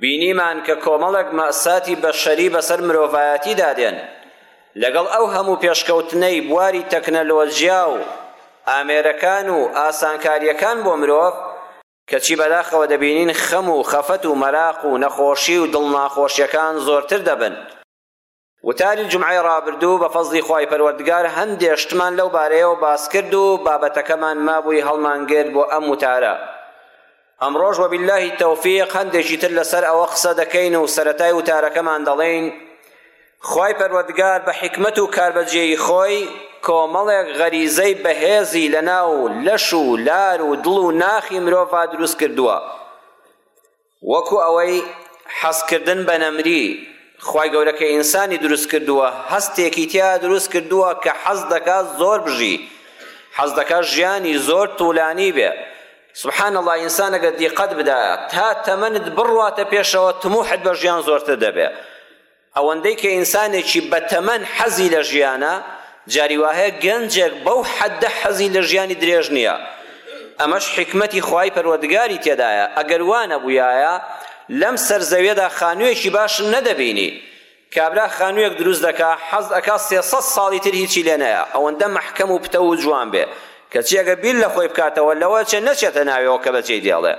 بینیمان کە کۆمەڵێک مەئساتی بەشەری بەسەر مرۆڤایەتیدا دێن، لەگەڵ ئەو هەموو پێشکەوتنەی بواری تەکنەلۆجیا و ئامێرەکان و ئاسانکارییەکان بۆ مرۆڤ، کەچی بەداخەوە دەبینین خەم و خەفەت و مەراق و نەخۆشی و دڵناخۆشییەکان زۆرتر دەبن. وتاری جومعەی ڕابردوو بە فەزڵی خوای پەروەردگار هەندێ شتمان لەو بارەیەوە باس کرد و بابەتەکەمان مابووی هەڵمانگرت بۆ ئەم وتارە ئەمڕۆش وباللە تەوفیق هەندێکی تر لەسەر ئەوە قسە دەکەین و سەرەتای وتارەکەمان دەڵێین خوای پەروەردگار بە حیکمەت و کاربەجێی خۆی کۆمەڵێک غەریزەی بەهێزی لەناو لەش و لار و دڵ و ناخی مرۆڤا دروست کردووە وەکو ئەوەی حەز کردن بە نەمری، خوای گەورە کە ئینسانی دروست کردووە هەستێکی تیا دروست کردووە کە حەز دەکات زۆر بژی، حەز دەکات ژیانی زۆر توولانی بێ، سبحان اللە ئینسان ئەگەر دیقەت بدایە تا تەمەنت بڕواتە پێشەوە تموحت بە ژیان زۆرتر دەبێ. ئەوەندەی کە ئینسانێکی بە تەمەن حەزی لە ژیانە، جاری وا هەیە گەنجێک بەو حەددە حەزی لە ژیانی درێژ نییە. ئەمەش حیکمەتی خوای پەروەردگاری تێدایە، ئەگەر وا نەبوویایە لەم سەر زەویەدا خانوویەکی باشت نەدەبینی. کابرا خانوویەک دروست دەکا، حەز ئەکا سێ سەد ساڵی تر هیچی لێ نەیە، ئەوەندە مەحکەم و پتەو و جوان بێ، کەچی ئەگەر بیر لە خۆی بکاتەوە، لەوە ئەچێ نەچێتە ناوێوە کە بە جێی دێڵێ.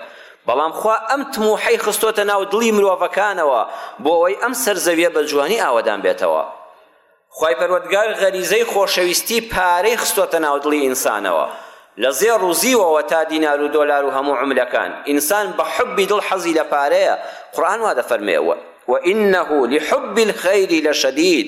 بەڵام خوا ئەم تموحەی خستۆتە ناو دڵی مرۆڤەکانەوە بۆ ئەوەی ئەم سەر زەویە بە جوانی ئاوەدان بێتەوە خوای پەروەردگار غەریزەی خۆشەویستی پارەی خستۆتە ناو دڵی ئینسانەوە لە زێڕ و زیوەوە تا دینار و دۆلار و هەموو عملەکان ئینسان بە حبی دڵ حەزی لە پارەیە قورئان وا دەفەرمێ وە وانه لحب الخیر لشدید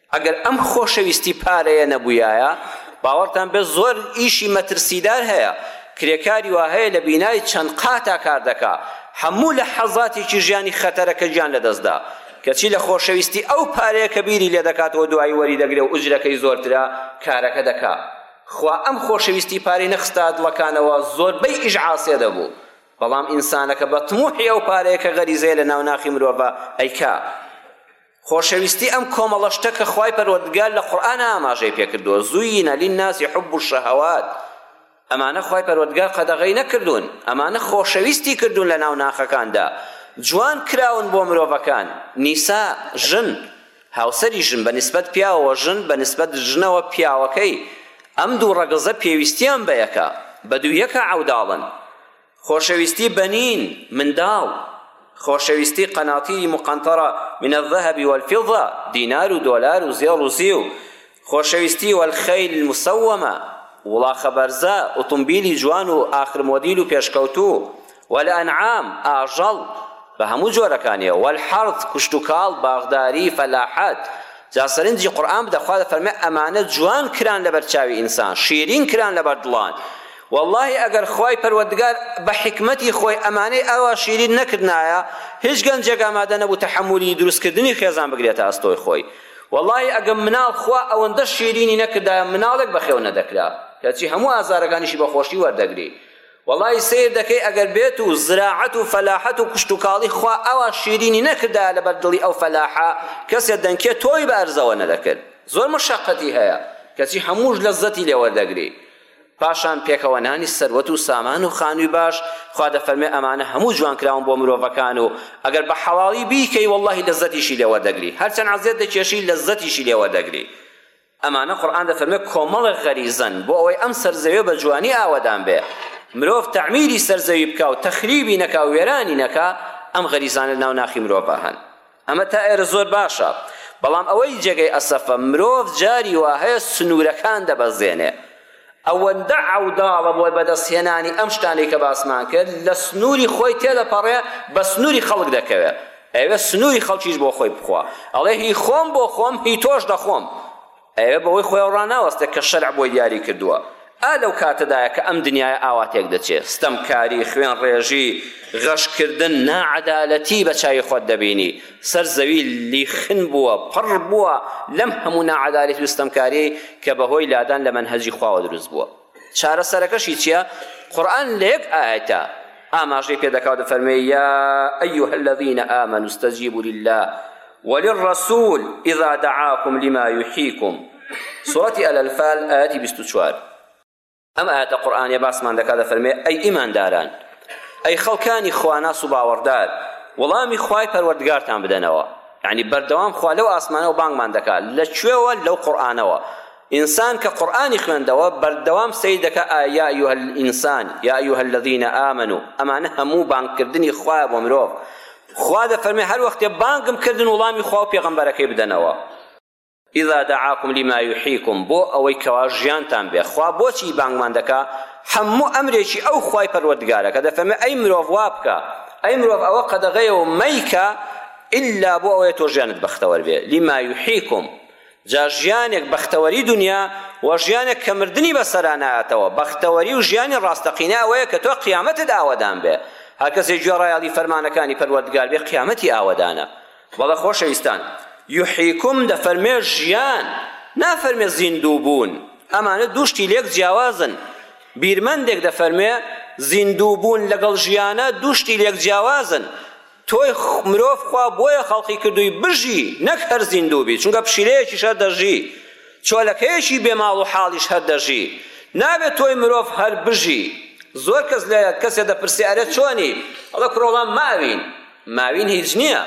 ئەگەر ئەم خۆشەویستی پارەیە نەبوویایە، باوەڕتان بێت زۆر ئیشی مەترسیدار هەیە، کرێکاری وا هەیە لە بینای چەند قاتا کار دەکا، هەموو لەحەزاتێکی ژیانی خەتەرە کە گیان لەدەست دا، کەچی لە خۆشەویستی ئەو پارەیە کە بیری لێ دەکاتەوە دوایی وەری دەگرێ و ئوجرەکەی زۆرترە کارەکە دەکا. خوا ئەم خۆشەویستی پارەی نەخستایە دڵەکانەوە زۆربەی ئیش عاسێ دەبوو، بەڵام ئینسانەکە بە تموحی ئەو پارەیە کە غەریزەیە لە ناو ناخی مرۆڤا ئەیکا. خۆشەویستی ئەم کۆمەڵە شتە کە خوای پەروەردگار لە قورئانا ئاماژەی پێکردووە زویینە للناس حب الشهوات ئەمانە خوای پەروەردگار قەدەغەی نەکردوون ئەمانە خۆشەویستی کردوون لە ناو ناخەکاندا جوان کراون بۆ مرۆڤەکان نیسا ژن هاوسەری ژن بە نسبەت پیاوەوە ژن بە نسبەت ژنەوە پیاوەکەی ئەم دوو ڕەگەزە پێویستیان بە یەکە بە دوو یەکە عەوداڵن خۆشەویستی بەنین، منداڵ، خۆشەویستی قناطیری مقنطرە من الذهب والفضە، دینار و دۆلار و زێڕ و زیو، خۆشەویستی والخیل المسومە، وڵاخە بەرزە، ئوتومبیلی جوان و ئاخر مۆدیل و پێشکەوتوو، والانعام، ئاژەڵ بە هەموو جۆرەکانیەوە، والحرث، کشتوکاڵ، باخداری، فلاحەت، جا سەرنجی قورئان بدە خوا دەفەرمێ ئەمانە جوان کران لەبەر چاوی ئینسان، شیرین کران لەبەر دڵان، وەڵاهی ئەگەر خوای پەروەردگار بە حیکمەتی خۆی ئەمانەی ئاوا شیرین نەکردنایە هیچ گەنجێک ئامادە نەبوو تەحەمولی دروست کردنی خێزان بگرێتە ئەستۆی خۆی وەڵاهی ئەگەم مناڵ خوا ئەوەندە شیرینی نەکردایە مناڵێک بەخێو نەدەکرا کەچی هەموو ئازارەکانیشی بە خۆشی وەردەگری وەڵاهی سەیر دەکەی ئەگەر بێت و زراعەت و فەلاحەت و کشتوکاڵی خوا ئاوا شیرینی نەکردایە لەبەر دڵی ئەو فەلاحە کەسێ دەنکێ تۆوی بە ئەرزەوە نەدەکرد زۆر مەشەقەتی هەیە کەچی هەمووش لەززەتی لێ وەردەگری پاشان پێکەوە نانی سەروەت و سامان و خانوی باش خوا دەفەرمێ ئەمانە هەموو جوان کراون بۆ مرۆڤەکان و ئەگەر بە حەڵاڵی بیکەی واللهی لەزەتیشی لێ وەردەگری هەرچەند عەزیەت دەکێشی لەزەتیشی لێ وەردەگری ئەمانە قورئان دەفەرمێ کۆمەڵە غەریزەن بۆ ئەوەی ئەم سەرزەوێ بە جوانی ئاوەدان بێ مرۆڤ تەعمیری سەرزەوی بکا و تەخریبی نەکا و وێرانی نەکا ئەم غەریزانە ناو ناخی مرۆڤە هەن ئەمە تا ئێرە زۆر باشە، بەڵام ئەوەی جێگەی ئەسەفە مرۆڤ جاری وا هەیە سنوورەکان دەبەزێنێ. ئەوەندە عەوداڵە بۆ بەدەستهێنانی ئەم شتانەی کە باسمان کرد، لە سنووری خۆی تێدەپەڕێ بە سنووری خەڵک دەکەوێ. ئەیەوێ سنووری خەڵکیش بۆ خۆی بخوا. ئەڵێ هی خۆم بۆ خۆم، هی تۆش دەخۆم. ئەوێ بەوەی خۆیەوە ڕاناوەستێ کە شەرع بۆی دیاری کردووە ئا لەو کاتەدایە کە ئەم دنیای ئاوا تێک دەچێ ستەمکاری خوێن ڕێژی غەشکردن ناعەدالەتی بە چاوی خۆت دەبینی سەر زەوی لیخن بووە پڕ بووە لەم هەموو ناعەدالەتی و ستەمکاری کە بەهۆی لادان لە مەنهەجی خواوە دروست بووە چارەسەرەکەشی چیە؟ قورئان لە یەک ئایەتە ئاماژەی پێدەکات دەفەرمێ یا ئەیها الذین آمنوا استجیبوا لله وللرسول اذا دعاكم لما يحييكم سورة الانفال آيات 24 ئەم ئاەتە قورآانە باسمان دەکا دەفەرمێ ئەی ئیمانداران ئەی خەڵکانی خواناس و باوەڕدار وەڵامی خوای پەروەردگارتان بدەنەوە یعنی بەردەوام خوا لەو ئاسمانەوە بانگمان دەکات لە کوێوە لەو قورآانەوە ئینسان کە قورئانی خوێندەوە بەردەوام سەیر دەکا ئایا یا ایها الانسان یا ایها الذین آمنوا ئەمانە هەموو بانگکردنی خوایە بۆ مرۆڤ خوا دەفەرمێ هەر وەختێ بانگم کردن وڵامی خوا و پێغەمبەرەکەی بدەنەوە اذا دعاكم لما يحييكم بۆ ئەوەی کەوا ژیانتان بێ خوا بۆچی بانگمان دەکا هەموو ئەمرێکی ئەو خوای پەروەردگارە کە دەفەرمێ ئەی مرۆڤ وا بکە ئەی مرۆڤ ئەوە قەدەغەیە و مەیکە ئللا بۆ ئەوەیە تۆ ژیانت بەختەوەر بێ لما يحييكم جا ژیانێک بەختەوەری دونیا و ژیانێک کە مردنی بەسەرا نایەتەوە، بەختەوەری و ژیانی ڕاستەقینە ئەوەیە کە تۆ قیامەتت ئاوەدان بێ، هەر کەسێ گوێ ڕایەڵی فەرمانەکانی پەروەردگار بێ قیامەتی ئاوەدانە. بەڵێ خۆشەویستان، یحیکم دەفەرموێ ژیان، نافەرموێ زیندوو بوون، ئەمانە دوو شتی لێک جیاوازن، بیرمەندێک دەفەرموێ زیندوو بوون لەگەڵ ژیانە دوو شتی لێک جیاوازن، تۆی مرۆڤ خوا بۆیە خەڵقی کردووی بژی نەک هەر زیندوو بی چونکە پشیلەیەکیش هەر دەژی چۆلەکەیەکی بێ ماڵ و حاڵیش هەر دەژی نابێت تۆی مرۆڤ هەر بژی زۆر کەس لە کەسێ دەپرسێ ئەرێ چۆنی ئەڵێ کوڕۆڵام ماوین ماوین هیچ نییە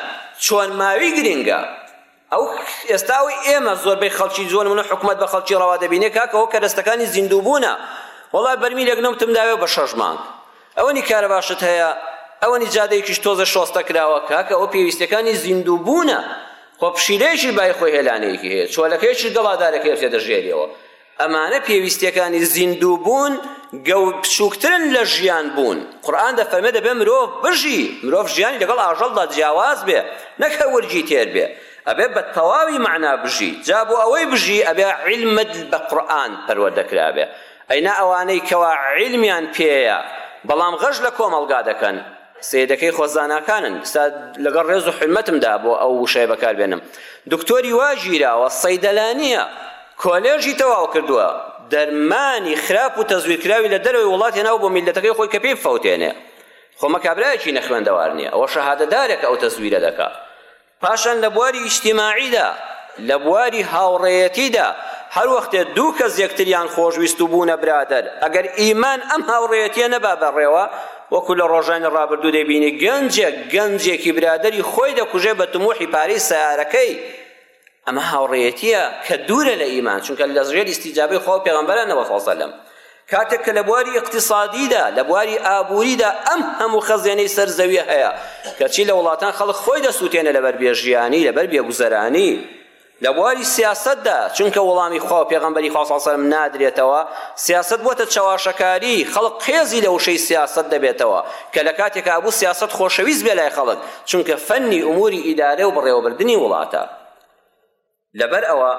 چۆن ماوی گرینگە ئەو ئێستا ئەوەی ئێمە زۆربەی خەڵکی زۆر منە حکومەت بە خەڵکی ڕەوا دەبینێ کاکەوە کەرەستەکانی زیندوو بوونە وەڵا بەرمیلێک نەوتم داوێ بە شەش مانگ ئەوەنی کارە باشت هەیە ئەوەنی جادەیەکیش تۆزە شۆستە کراوە کاکە ئەو پێویستەکانی زیندوو بوونە خۆ پشیلەیەکی بای خۆی هێلانەیەکی هەیە چۆلەکەیەکی گەڵادارەکەی پێ دەژێریەوە ئەمانە پێویستیەکانی زیندوو بوون گەو بچووکترن لە ژیان بوون قورآن دەفەرمێ دەبێ مرۆڤ بژی مرۆڤ ژیانی لەگەڵ ئاژەڵدا جیاواز بێ نەک هەر ورگی تێر بێ ئەبێ بە تەواوی مەعنا بژی جا بۆ ئەوەی بژی ئەبێ عیلمت بە قورآن پەروەردە کرابێ ئەینا ئەوانەی کەوا عیلمیان پێیە بەڵام غەش لە کۆمەڵگا دەکەن سیدەکەی خۆ زاناکانن ستا لەگەڵ ڕێز و حرمەتمدا بۆ ئەو وشەیە بەکاربێنم دکتۆری وا ژیراوە سەیدەلانیە کۆلێژی تەواو کردووە دەرمانی خراپ و تەزویرکراوی لە دەرەوەی وڵات هێناوە بۆ میللەتەکەی خۆی کە پێی بفەوتێنێ خۆ مەکابرایەکی نەخوێندەوار نییە ئەوە شەهادەدارێکە ئەو تەزویرە دەکا پاشان لە بواری ئیجتیماعیدا لە بواری هاوڕێیەتیدا هەر وەختێ دوو کەس یەکتریان خۆشویست و بوونە برادەر ئەگەر ئیمان ئەم هاوڕێیەتیە نەبا بەڕێوە وەکو لە ڕۆژانی ڕابردوو دەبینی گەنجێک گەنجێکی برادری خۆی دەکوژێ بە تموحی پارەی سیارەکەی ئەمە هاوڕێیەتیە کە دوورە لە ئیمان چونکە لە ژێر ئیستیجابەی خوا و پێغەمبەرانەوە فەسەلەم کاتێک کە لە بواری اقتصادیدا لە بواری ئابووریدا ئەم هەموو خەزێنەی سەر زەویە هەیە کەچی لە وڵاتان خەڵک خۆی دەسووتێنە لەبەر بێژیانی لەبەر بێگوزەرانی لە بواری سیاستدا چونکە وەڵامی خوا و پێغەمبەری خوا صلی الله نادرێتەوە سیاست بووە چەواشەکاری خەڵک قێزی لە وشەی سیاست دەبێتەوە کە لە کاتێکا بوو سیاست خۆشەویست بێ لای خەڵک چونکە فەنی ئوموری ئیدارەو بەڕێوەبردنی وڵاتە لەبەر ئەوە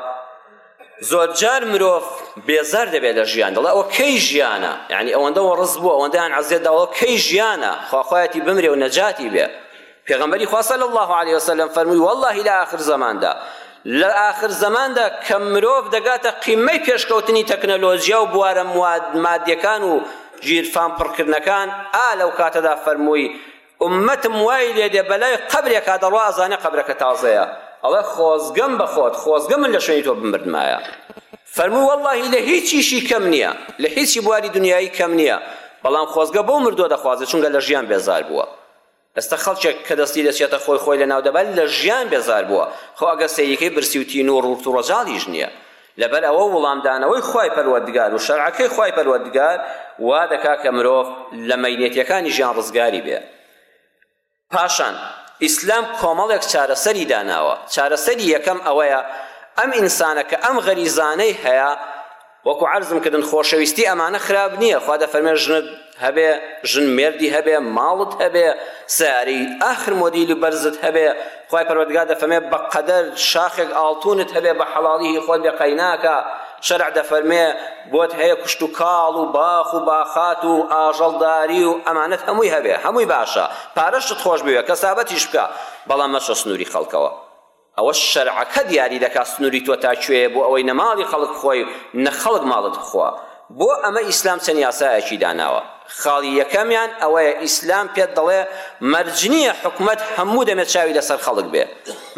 زۆرجار مرۆڤ بێزار دەبێت لە ژیان دەڵێ ئەوە کەی ژیانە یعنی ئەوەندە وەڕز بووە ئەوەندەیان عەزێت داوە کەی ژیانە خواخوایەتی بمرێ و نەجاتی بێ پێغەمبەری خوا صلی الله علیه وسلم فەرمووی والله لە آخر زەماندا لە آخر زەماندا کە مرۆڤ دەگاتە قیمەی پێشکەوتنی تەکنەلۆژیا و بوارە مادیەکان و ژیرفان پڕکردنەکان ئا لەو کاتەدا فەرمووی ئوممەتم وای لێ دێ بەلای قەبرێکا دەڕوا ئەزانێ قەبرەکە تازەیە ئەڵێ خۆزگەم بەخۆت خۆزگە من لە شوێنی تۆ بمردمایە فەرموو واللهی لە هیچیشی کەم نییە لە هیچی بواری دنیایی کەم نییە بەڵام خۆزگە بۆ مردووە دەخوازێت چونکە لە ژیان بێزار بووە ئێستا خەڵکێک کە دەستی دەچێتە خۆی خۆی لە ناو دەبات لە ژیان بێزار بووە خۆ ئەگەر سەیریکەی برسی و تین و ڕووت و ڕەجاڵیش نییە لەبەر ئەوە وڵامدانەوەی خوای پەروەردگار و شەرعەکەی خوای پەروەردگار وا دەکات کە مرۆڤ لە مەینەتیەکانی ژیان ڕزگاری بێ پاشان ئیسلام کۆمەڵێک چارەسەری داناوە چارەسەری یەکەم ئەوەیە ئەم ئینسانە کە ئەم غەریزانەی هەیە وەکو عەرزم کردن خۆشەویستی ئەمانە خراپ نییە خوا دەفەرمێ ژنت هەبێ ژن مێردی هەبێ ماڵت هەبێ سەیارەی ئاخر مۆدیلی بەرزت هەبێ خوای پەروەردگار دەفەرمێ بە قەدەر شاخێک ئاڵتونت هەبێ بە حەڵاڵی هی خۆت بێ قەی ناکا شەرع دەفەرمێ بۆت هەیە کوشت و کاڵ و باخ و باخات و ئاژەڵداری و ئەمانەت هەمووی هەبێ هەمووی باشە پارەشت خۆش بوێ کەسابەتیش بکە بەڵام مەچۆ سنووری خەڵکەوە ئەوەش شەرعەکە دیاری دەکات سنوری تۆ تا کوێیە بۆ ئەوەی نە ماڵی خەڵک بخۆی و نە خەڵک ماڵت بخوا بۆ ئەمە ئیسلام چەند یاسایەکی داناوە خاڵی یەکەمیان ئەوەیە ئیسلام پێت دەڵێ مەرج نییە حکومەت هەموو دەمێ چاوی لەسەر خەڵک بێ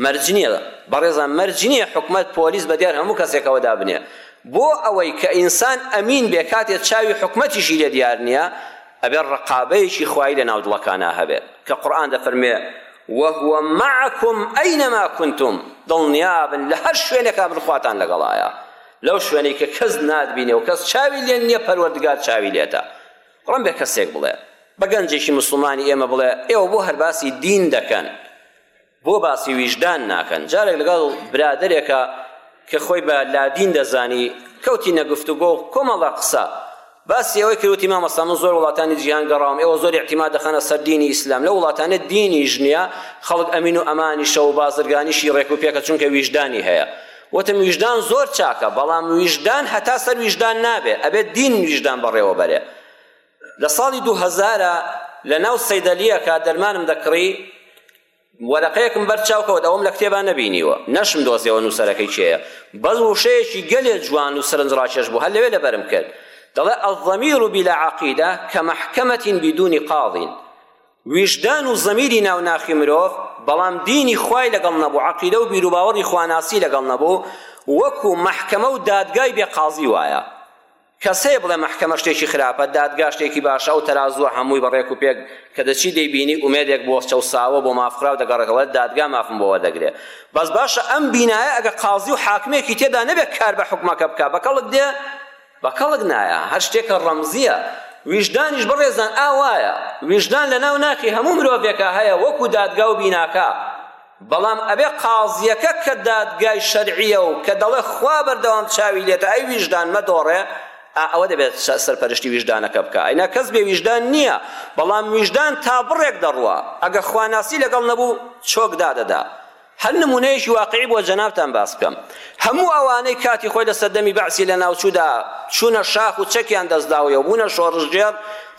مەرج نییە بەڕێزان مەرج نییە حکومەت پۆلیس بە دیار هەموو کەسێکەوە دابنێ بۆ ئەوەی کە ئینسان ئەمین بێ کاتێ چاوی حکومەتیشی لێ دیار نییە ئەبێ ڕقابەیەکی خوایی لە ناو دڵەکانا هەبێ کە قورئان دەفەرموێ وهو معکم اینما کنتم دڵنیابن لە هەر شوێنێکا بن خواتان لەگەڵایە لەو شوێنەی کە کەس ناتبینێ و کەس چاوی لێ نییە پەروەردگار چاوی لێتە بەڵام بێ کەسێک بڵێ بە گەنجێکی موسڵمانی ئێمە بڵێ ئێوە بۆ هەر باسی دین دەکەن بۆ باسی ویژدان ناکەن جارێک لەگەڵ برادێکە کە خۆی بە لادین دەزانی کەوتی نەگفتوگۆ و کۆمەڵە قسە باسی ئەوەی کەوتی مامەستا من زۆر وڵاتانی جیهان گەڕاوم ئێوە زۆر اعتیماد دەخەنە سەر دینی ئیسلام لە وڵاتانە دینی ژنیە خەڵک ئەمین و ئەمانی شەو و بازرگانیشی ڕێک و پێکە چونکە ویژدانی هەیە وتم ویژدان زۆر چاکە بەڵام ویژدان هەتا سەر ویژدان نابێ ئەبێت دین ویژدان بەڕێوە بەرێ لە ساڵی دوو هەزارە لە ناو سەیدەلیەکە دەرمانم دەکڕی وەرەقەیەکم بەر چاوکەوت ئەوم لە کتێبان نەبینیوە نەشم دۆزیەوە نووسەرەکەی چێە بەز وشەیەکی گەلێ جوان و سەرنج ڕاکێش بوو هەر لەوێ لەبەرم کرد دەڵێ الضمیر بلا عقیدە کە محکمەت بدون قاض ویژدان و زەمیری ناو ناخی مرۆڤ بەڵام دینی خوای لەگەڵ نەبوو عقیدە و بیروباوەڕی خواناسی لەگەڵ نەبوو وەکو محکمە و دادگای بێ قازی وایە کەس هەیە بڵێ مەحکەمە شتێکی خراپە، دادگا شتێکی باشە، ئەو تەرازووە هەمووی بە ڕێک و پێک کە دەچی دەیبینی ئومێدێک بۆ چەوساوە، بۆ مافخراو دەگەڕێتەوە، دەڵێت دادگا مافم بۆ وەردەگرێ. بەس باشە ئەم بینایە ئەگەر قازی و حاکمێکی تێدا نەبێ کار بە حوکمەکە بکا، بە کەڵک دێ؟ بە کەڵک نایە، هەر شتێکە ڕەمزییە. ویژدانیش بەڕێزان ئاوایە، ویژدان لەناو ناخی هەموو مرۆڤێکا هەیە وەکو دادگا و بیناکە. بەڵام ئەبێ قازیەکە کە دادگای شەرعیە و کە دەڵێ خوا بەردەوام چاوی لێتە ئەی ویژدان مەدۆڕێ ئا ئەوە دەبێت سەرپەرشتی ویژدانەکە بکە ئەینا کەس بێ ویژدان نییە بەڵام ویژدان تا بڕێک دەڕوا ئەگەر خواناسی لەگەڵ نەبوو چۆک دادەدا هەر نمونەیەکی واقعی بۆ جەنابتان باس بکەم هەموو ئەوانەی کاتی خۆی لە سەردەمی بەعسی لە ناوچوودا چوونە شاخ و چەکیان دەست داویە و بوونە شۆڕشگێڕ،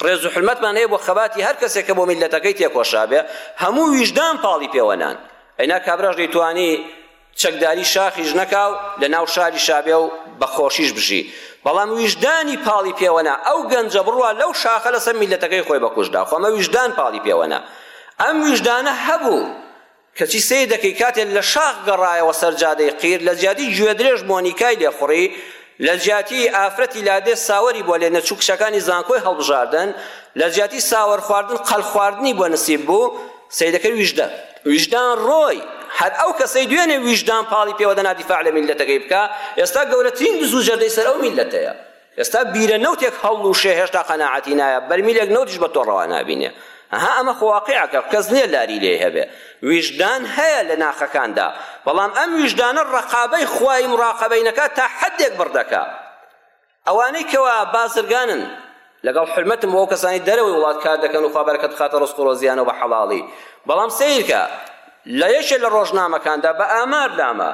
ڕێز و حورمەتمان هەیە بۆ خەباتی هەر کەسێک کە بۆ میللەتەکەی تێکۆشابێ، هەموو ویژدان پاڵی پێوە نان. ئەینا کابراش دەیتوانی چەکداری شاخیش نەکا و لە ناو شاریشا بێ و بە خۆشیش بژی، بەڵام ویژدانی پاڵی پێوە نا، ئەو گەنجە بڕوا لەو شاخە لە سەر میللەتەکەی خۆی بە کووژ دا، خۆ ئەمە ویژدان پاڵی پێوە نا. ئەم ویژدانە هەبوو. کەچی سەیر دەکەی کاتێ لە شاخ گەڕایەوە سەر جادەی قیر، لە جیاتی گوێدرێژ مۆنیکای لێ خوڕی، لە جیاتی ئافرەتی لادێ ساوەری بۆ لێ نەچوو کچەکانی زانکۆی هەڵبژاردن، لە جیاتی ساوەر خواردن قەل خواردنی بۆ نسیب بوو، سەیر دەکەی ویژدان. ویژدان ڕۆی، هەر ئەو کەسەی دوێنێ ویژدان پاڵی پێوە دەنا دیفاع لە میللەتەکەی بکا، ئێستا گەورەترین دز و جەردەی سەر ئەو میللەتەیە. ئێستا بیرە نەوتێک هەڵلووشێ هێشتا قەناعەتی نایە، بەرمیلێک نەوتیش بە تۆ ڕەوا نابینێ. ئەها ئەمە خۆ واقیعەکە، کەس نییە لاری لێی هەبێ. ویژدان هەیە لە ناخەکاندا، بەڵام ئەم ویژدانە ڕەقابەی خوای موراقەبەی نەکا تا حەدێک بڕ دەکا. ئەوانەی کەوا بازرگانن، لەگەڵ حورمەتم بۆ ئەو کەسانەی دەرەوەی وڵات کار دەکەن و خوا بەرەکەت بخاتە ڕزق و ڕۆزییانەوە بە حەڵاڵی، بەڵام سەیرکە لە یەکێ لە ڕۆژنامەکاندا بە ئامار داما،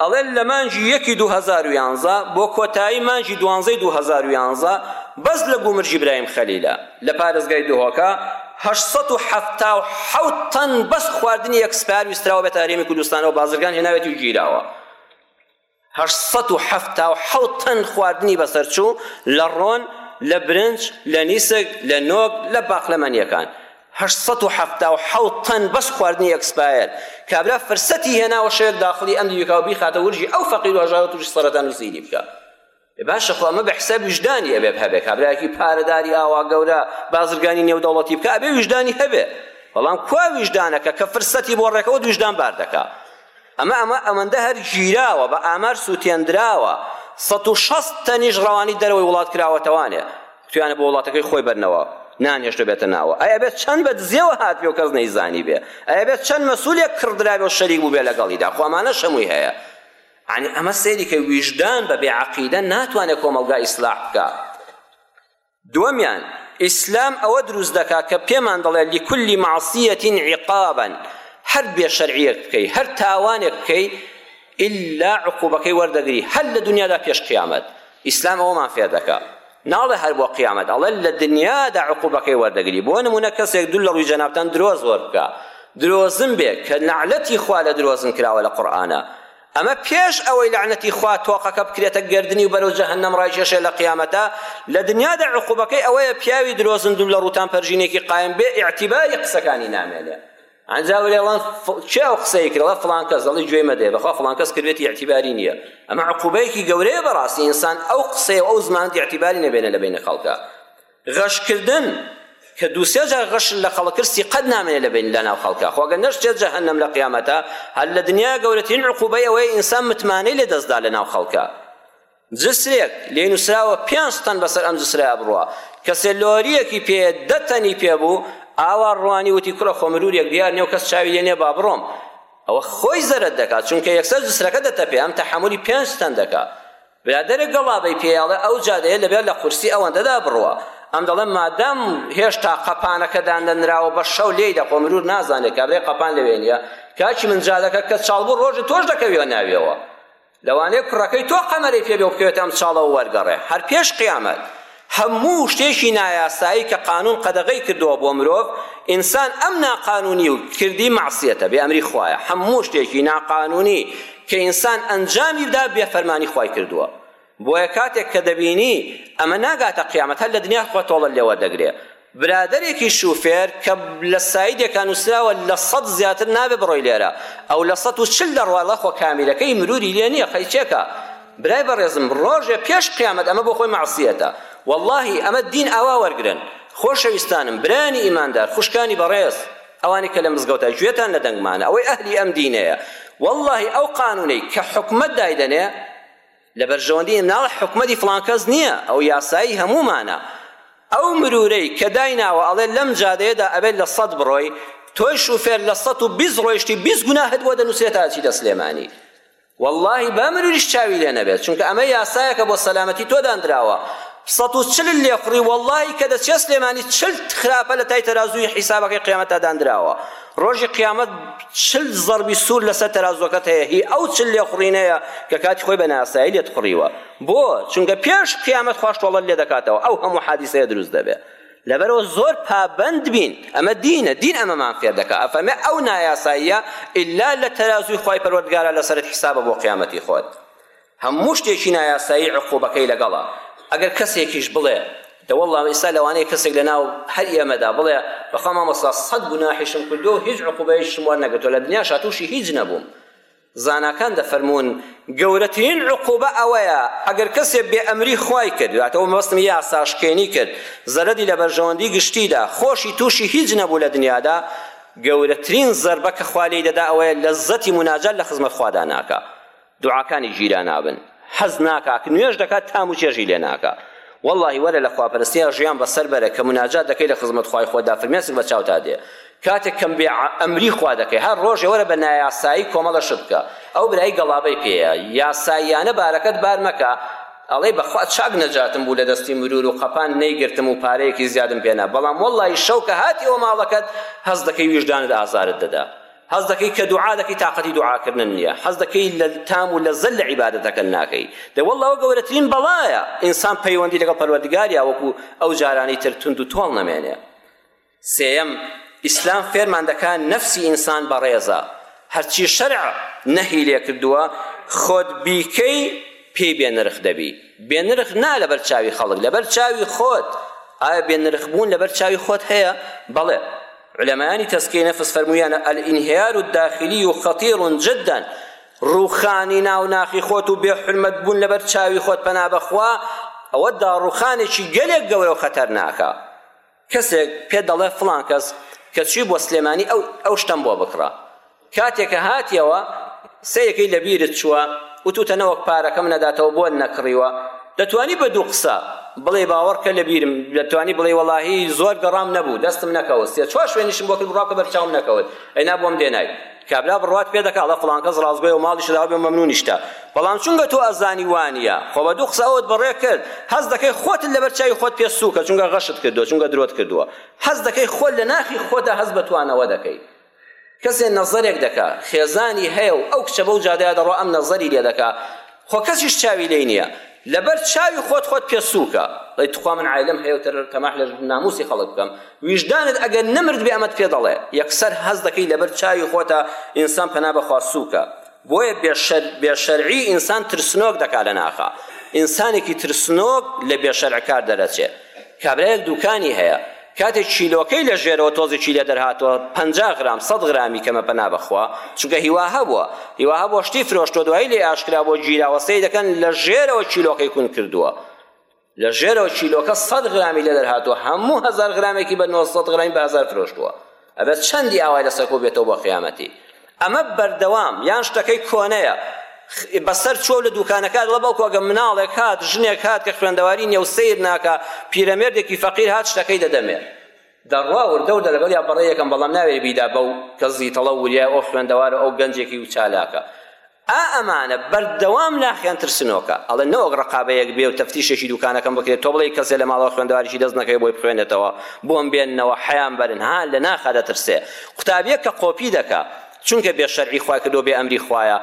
ئەڵێ لە مانگی یەکی دوو هەزار و یانزە بۆ کۆتایی مانگی دوانزەی دوو هەزار و یانزە بەس لە گومرگی برایم خەلیلە لە پارێزگای دهۆکە هەشت سەد و حەفتا و حەوت تەن بەس خواردنی یەک سپار ویستراوە بێتە هەرێمی کوردستانەوە بازرگان هێناوێتی و گیراوە. هەشت سەد و حەفتا و حەوت تەن خواردنی بەسەرچوو لە ڕۆن، لە برنج، لە نیسک، لە نۆک، لە باقلەمەنییەکان. هەشت سەد و حەفتا و حەوت تەن بەس خواردنی ئێکسپایەر. کابرا فرسەتی هێناوە شەوێک داخڵی ئەمریکا و بیخاتە ورگی ئەو فەقیر و هەژارە تووشی سەرەتان و سیری بکا. باشە خۆ ئەمە بە حساب ویژدانی ئەبێ هەبێ کابراکی پارەداری ئاوا گەورە بازرگانی نێودەوڵەتی بکە ئەبێ ویژدانی هەبێ بەڵام کوا ویژدانەکە کە فرسەتی بۆ ڕێکەوت ویژدان بار دەکا ئەمە ئەمە ئەمەندە هەر گیراوە بە ئامار سووتێندراوە سەد و شەست تەنیش ڕەوانی دەرەوەی وڵات کراوەتەوانێ توانە بۆ وڵاتەکەی خۆی بەرنەوە نان هێشتە بێتە ناوە ئەیا بێت چەند بە دزێەوە هات بێ و کەس نەیزانی بێ ئەیا بێت چەند مەسولێک کڕدرابێ و شەریک بوو بێ لەگەڵیدا خۆمانە شەمووی هەیە یانی ئەمە سەیری کە ویژدان بە بێ عەقیدە ناتوانێت کۆمەڵگا ئیسلاح بکا دووەمیان ئیسلام ئەوە دروست دەکا کە پێمان دەڵێ لکل معصیەتین عقابا هەر بێ شەرعیەک بکەی هەر تاوانێک بکەی ئللا عقوبەکەی وەردەگری هەر لە دنیادا پێش قیامەت ئیسلام ئەوەمان فێر دەکا ناڵێ هەر بۆ قیامەت ئەڵێ لە دنیادا عقوبەکەی وەردەگری بۆ نمونە کەسێک دوو لە ڕووی جەنابتان درۆز وەربکا درۆزن بێ کە نەعلەتی خوا لە درۆزن کراوە لە قورئانە ئەمە پێش ئەوەی لەعنەتی خوا تۆقەکە بکرێتە گردنی و بەرەو جەهەنەم ڕایکێشێ لە قیامەتە لە دنیادا عقوبەکەی ئەوەیە پیاوی درۆزن دوو لە ڕووتان پەرژینێکی قایم بێ ئیعتیباری قسەکانی نامێنێ ئەنجا وەلێ ئەڵان کێ ئەو قسەی کرد ئەڵێ فڵان کەس ئەڵێ گوێی مەدەێ بەخوا فڵان کەس کردێتی ئیعتیباری نییە ئەمە عقوبەیەکی گەورەیە بەڕاستی ئینسان ئەو قسەیە و ئەو زمانت ئیعتیباری نەبێنە لە بینە خەڵکە غەشکردن کە دوو سێ جار غەش لە خەڵک کرد سیقەت نامێنێ لە بین لە ناو خەڵکە خۆگە نەشتێت جەهەنەم لە قیامەتە هەر لە دنیا گەورەترین عقوبەی ئەوەیە ئینسان متمانەی لێ دەستدا لە ناو خەڵکە جسرێک لێی نووسراوە پێنج تەن بەسەر ئەم جسرەیا بڕوا کەسێ لۆریەکی پێ دە تەنی پێ بوو ئاوا ڕوانی وتی کوڕە خۆ مرورێک بیار نێو کەس چاوی لێ نێ با بڕۆم ئەوە خۆی زەرەت دەکات چونکە یەکسەر جسرەکە دەتەپێ ئەم تەحەمولی پێنج تەن دەکا برادەرێک گەڵابەی پێیاڵێ ئەو جادەیە لەبێت لە قورسی ئەوەندەدا بڕوا ئەم دەڵێ مادەم هێشتا قەپانەکە دانەنراوە بە شەو لێی دەخۆ مرور نازانێت کابرای قەپان لەوێ نیە کاچی من جادەکە کە چاڵ بوو ڕۆژی تۆش دەکەویەوە ناویەوە لەوانەیە کوڕەکەی تۆ قەمەرەی پێ بێ و بکەوێتە ئەم چاڵە و وەرگەڕێ هەر پێش قیامەت. هەموو شتێکی نایاسایی کە قانوون قەدەغەی کردووە بۆ مرۆڤ، ئینسان ئەم ناقانوونی و کردی مەعسیەتە، بێ ئەمری خوایە. هەموو شتێکی ناقانوونی کە ئینسان ئەنجامی بدا بێ فەرمانی خوای کردووە. بۆیە کاتێک کە دەبینی ئەمە ناگاتە قیامەت هەر لە دنیا خۆ تۆڵەت لێ وەردەگرێ. برادەرێکی شوفێر کە لە سایدێکا نوسراوە لە سەد زیاتر نابێ بڕۆی لێرە ئەو لە سەد و چل دەڕوا ئەڵێ خۆ کامیرەکەی مروری لێ نیە قەیچێکە برای بەڕێزم ڕۆژێ پێش قیامەت ئەمە بۆ خۆی مەعسیەتە وەڵاهی ئەمە دین ئاوا وەرگرن خۆشەویستانم برایانی ئیماندار خوشکانی بەڕێز ئەوانەی کە لە مزگەوتە گوێتان لە دەنگمانە ئەوەی ئەهلی ئەم دینەیە وەڵاهی ئەو قانونەی کە حکومەت دایدەنێ لە بەرژەوەندی ناو حکومەتی فڵان کەس نییە ئەو یاسایی هەموومانە ئەو مرورەی کە دایناوە ئەڵێ لەم جادەیەدا ئەبێت لە سەد بڕۆی تۆی شوفێر لە سەد و بیست ڕۆیشتی بیست گوناهت بۆ دەنووسێت تا ئەچیتە سلێمانی واللهی با مروریش چاوی لێ نەبێت چونکە ئەمە یاسایەکە بۆ سەلامەتی تۆ داندراوە سەد و چل لێ خوڕی واللهی کە دەچێت سلێمانی چل خراپە لە تای تەرازووی حیسابەکەی قیامەتدا داندراوە ڕۆژی قیامەت چل زەڕبی سوور لەسەر تەرازوەکەت هەیە هی ئەو چل لێخوڕینەیە کە کاتی خۆی بە نایاسایی لێت خوڕیوە بۆ چونکە پێش قیامەت خواش تۆڵەت لێ دەکاتەوە ئەو هەموو حادیسەیە دروست دەبێ لەبەرەوە زۆر پابەند بین ئەمە دینە دین ئەمەمان فێر دەکا ئەفەرمێ ئەو نایاساییە ئیلا لە تەرازووی خوای پەروەردگارە لەسەرت حیسابە بۆ قیامەتی خۆت هەموو شتێکی نایاسایی عقوبەکەی لەگەڵە ئەگەر کەسێکیش بڵێ دەوەڵڵا ئێستا لەوانەیە کەسێک لەناو هەر ئێمەدا بڵێ بەخوا مامۆستا سەد گوناحیشم کردووە و هیچ عقوبەیەکیشم وەرنەگرتووە لە دنیاش هاتووشی هیچ نەبووم زاناکان دەفەرموون گەورەترین عقوبە ئەوەیە ئەگەر کەسێ بێ ئەمری خوای کرد واتەوە مەبەستم یاساشکێنی کرد زەرەدی لە بەرژەوەندی گشتیدا خۆشی تووشی هیچ نەبوو لە دنیادا گەورەترین زەربە کە خوا لێی دەدا ئەوەیە لەزەتی مناجات لە خزمەت خوادا ناکا دوعاکانی گیرا نابن حەز ناکا کە نوێژ دەکات تام و چێژی لێ ناکا واللهی وەرە لە خواپەرستیا ژیان بەسەر بەرە کە مناجات دەکەی لە خزمەت خوای خۆدا فرمێسک بە چاوتا دێ کاتێک کەم بێ ئەمری خوا دەکەی هەر ڕۆژێ وەرە بە نایاسایی کۆمەڵە شت بکە ئەو برای گەڵابەی پێیە یاساییانە بارەکەت بار مەکە ئەڵێ بەخوا چاک نەجاتم بوو لە دەستی مرور و قەپان نەیگرتم و پارەیەکی زیادم پێنا بەڵام واللهی شەو کە هاتیەوە ماڵەکەت هەست دەکەی ویژدانت ئازارت دەدا حەز دەکەی کە دوعا دەکەی تاقەتی دوعاکردنت نییە حەز دەکەی لە تام و لەزەت لە عیبادەتەکەت ناکەی دە وەڵڵا ئەوە گەورەترین بەڵایە ئینسان پەیوەندی لەگەڵ پەروەردگاریا وەکو ئەو جارانی تر توند و تواڵ نەمێنێ سێیەم ئیسلام فێرمان دەکا نەفسی ئینسان بەڕێزە هەرچی شەرع نەهی لێ کردووە خۆت بیکەی پێی بێنرخ دەبی بێنرخ نا لەبەر چاوی خەڵک لەبەر چاوی خۆت ئایا بێنرخ بوون لەبەر چاوی خۆت هەیە بەڵێ عولەمایانی تەزکیەی نەفس فەرموویانە الانهیار الداخلی خطیر جدا ڕووخانی ناو ناخی خۆت و بێ حرمەت بوون لەبەر چاوی خۆت پەنا بەخوا ئەوە داڕوخانێکی گەلێک گەورە و خەتەرناکە کەسێک پێ دەڵێ فڵان کەس کەچی بۆ سلێمانی ئەو ئەو شتەم بۆ بکڕە کاتێ کە هاتیەوە سێ یەکەی لە بیرت چووە وتوتە نەوەک پارەکەم نەداتەوە بۆت نەکڕیوە دەتوانی بە دوو قسە بڵێ باوەڕ کە لە بیرم دەتوانی بڵێ وەڵاهی زۆر گەڕام نەبوو دەستم نەکەوت سێ چوار شوێنیشم بۆ کرد بڕوا بکە بەرچاوم نەکەوت ئەینا بۆم دێنای کابرا بڕوات پێ دەکا ئەڵە فڵان کەس ڕاستگۆیە و ماڵیش داوە بێ مەمنونیشتە بەڵام چونکە تۆ ئەزانی وانە خۆ بە دوو قسە ئەوت بەڕێ کرد هەست دەکەی خۆت لەبەر چاوی خۆت پێ سووکە چونکە غەشت کردووە چونکە درۆت کردووە هەست دەکەی خۆت لە ناخی خۆتە هەست بە توانەوە دەکەی کەسێ نەزەرێک دەکا خێزانی هەیە و ئەو کچە بەو جادەیا دەڕوا ئەم نەزەری لێ دەکا خۆ کەسیش چاوی لێی نییە لەبەر چاوی خۆت خۆت پێ سووکە دەی توخوا من عایلەم هەیە و تەرەر تەماح لە ناموسی خەڵک بکەم ویژدانت ئەگەر نەمرد بێ ئەمەت پێ دەڵێ یەکسەر هەست دەکەی لەبەر چاوی خۆتە ئینسان پەنا بەخوا سووکە بۆیە بێ شەرعی ئینسان ترسنۆک دەکات لە ناخا ئینسانێکی ترسنۆک لە بێ شەرع کار دەرەچێت کابرایەک دوکانی هەیە کاتێک چیلۆکەی لە ژێرەوە تۆزی چی لێ دەرهاتوە پ غرام سە غرامی کەمە پەنا بەخوا چونکە هیوا هەبووە هیوا هەبووە شتی فرۆشتۆ دوایی لێ ئاشکرا بۆ گیراوە سەی دەکەن لە ژێرەوە چیلۆکەی کون کردووە لە ژێرەوە کیلۆکە سەد غرامی لێ دەرهاتووە هەموو هەزار غرامێکی بە نۆ سەد غرامی بە هەزار فرۆشتووە ئەبێت چەندی ئاوای لەسەر کۆ بێتەوە بۆ قیامەتی ئەمە بەردەوام یان شتەکەی کۆنەیە بەسەر چۆ لە دوکانەکان لە بەڵکو ئەگە مناڵێک هات ژنێک هات کە خوێندەواری نێو سیر ناکە پیرەمێردێکی فەقیر هات شتەکەی دەدەمێ دەڕوا وردەور دە لەگەڵ یا بەڕێ یەکەم بەڵام ناوێ بیدا بەو کە زیتەڵە وریا ئەو خوێندەوارە ئەو گەنجێکی و چالاکە ئا ئەمانە بەردەوام ناخیان ترسنۆکە ئەڵێن نەوەک ڕەقابەیەک بێ و تەفتیشێکی دوکانەکەم بکرێت تۆ بڵێی کەسێ لە ماڵەوە خوێندەواریی دەست نەکەوێ بۆی بخوێنێتەوە بۆم بێننەوە حەیام بەرن ها لە ناخا دەترسێ قوتابیەک کە قۆپی دەکا چونکە بێ شەرعی خوای کردوە بێ ئەمری خوایە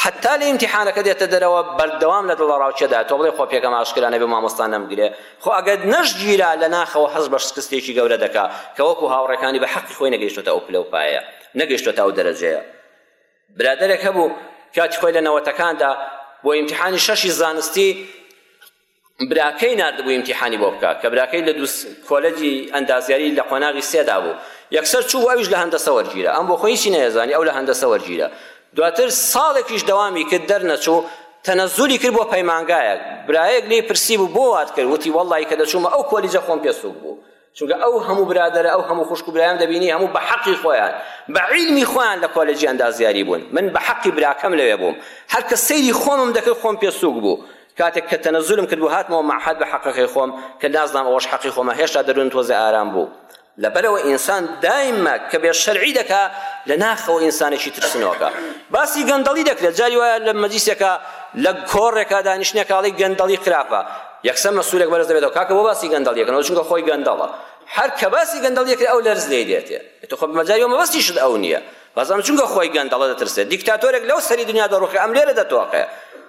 حەتا لە ئیمتیحانەکە دێتە دەرەوە بەردەوام لە دڵەڕاوکێدا تۆ بڵێ قۆپیەکەم ئاشکرا نەبێ مامۆستا نەمگرێ خۆ ئەگەر نەشگیرا لە ناخەوە هەست بە شکستێکی گەورە دەکا کە وەکو هاوڕێکانی بە حەقی خۆی نەگەیشتۆتە ئەو پلە و پایەیە نەگەیشتۆتە ئەو دەرەجەیە برادەرێک هەبوو کاتی خۆی لە نەوەتەکاندا بۆ ئیمتحانی شەشی زانستی براکەی نردبوو ئیمتحانی بۆ بکە کە براکەی لە دوو کۆلەجی ئەندازیاری لە قۆناغی سێدا بوو یەکسەر چوو ئەویش لە هەندەسە وەرگیرە ئەم بۆ خۆی هیچی نەیەزانی ئەو لە هەندەسە وەرگیرە دواتر ساڵێکیش دەوامی کرد دەرنەچوو تەنەزولی کرد بۆ پەیمانگایەک برایەک لێی پرسی بوو بۆ وات کرد وتی وەڵی کە دەچوومە ئەو کۆلیجە خۆم پێ سوک بوو چونکە ئەو هەموو برادەرە ئەو هەموو خوشک و برایان دەبینی هەموو بە حەقی خۆیان بە عیلمی خۆیان لە کۆلێجی ئەندازیاری بوون من بە حەقی براکەم لەوێ بووم هەر کە سەیری خۆمم دەکرد خۆم پێ سووک بوو کاتێک کە تەنەزولم کرد بۆ هاتمەوە مەعهەد بە حەقەکەی خۆم کە نازنام ئەوەش حەقی خۆمە هێشتا دەروونم تۆزێ ئارام بوو لەبەرەوە ئینسان دایمە کە بێ شەرعی دەکا لە ناخەوە ئینسانێکی ترسنۆکە باسی گەندەڵی دەکرێت جاری وایە لە مەجیسێکە لە کۆڕێکا دانیشتنێکاڵی گەندەڵی خراپە یەکسەر مەسوولێک بەرز دەبێتەوە کاکە بۆ باسی گەندەڵی ئەکەن ئەو چونکە خۆی گەندەڵە هەر کە باسی گەندەڵی ئەکرێ ئەو لەرز لێی دێتێ تۆ خۆ بمەجای و مەبەستیشت ئەو نییە بەس ئەم چونکە خۆی گەندەڵە دەترسێت دیکتاتۆرێک لەو سەری دنیا دەڕوخێ ئەم لێرە دەتۆقێ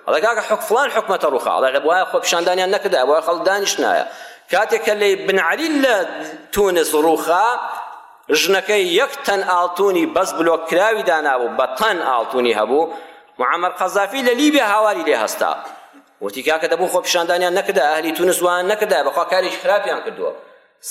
ئەڵێ کاکە حک فڵان حکومەتە ڕوخا ئەڵێ لە بوایە خۆ پیشاندانیان نەکردا بوایە خەڵک دانیشتنایە کاتێک کە لەی بن عەلی لە تونس ڕوخا ژنەکەی یەک تەن ئاڵتونی بەس بلۆک کراوی دانابوو بە تەن ئاڵتونی هەبوو معمر قەزافی لە لیبیا هاواری لێ هەستا وتی کاکە دەبوو خۆپیشاندانیان نەکردایە ئەهلی تونس وایان نەکردایە بەخوا کارێکی خراپیان کردووە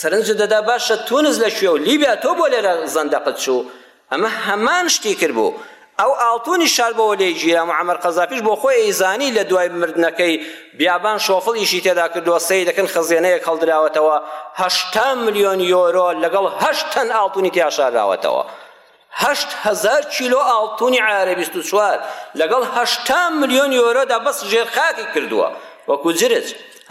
سەرنجت دەدا باشە تونس لە کوێ و لیبیا تۆ بۆ لێرە زەندەقت چوو ئەمە هەمان شتی کرد بوو ئەو ئاڵتونی شار بۆ لێی گیرا معمر قەزافیش بۆ خۆی ئیزانی لە دوای مردنەکەی بیابان شۆفڵ ئیشی تێدا کردووە سەی دەکەن خەزێنەیەک هەڵدراوەتەوە هەشتا ملیۆن یۆرۆ لەگەڵ هەشت تەن ئاڵتونی تیا شاراوەتەوە هەشت هەزار کیلۆ ئاڵتونی عەیارە بیست و چوار لەگەڵ هەشتا ملیۆن یۆرۆدا بەس ژێرخاکی کردووە وەکو جرج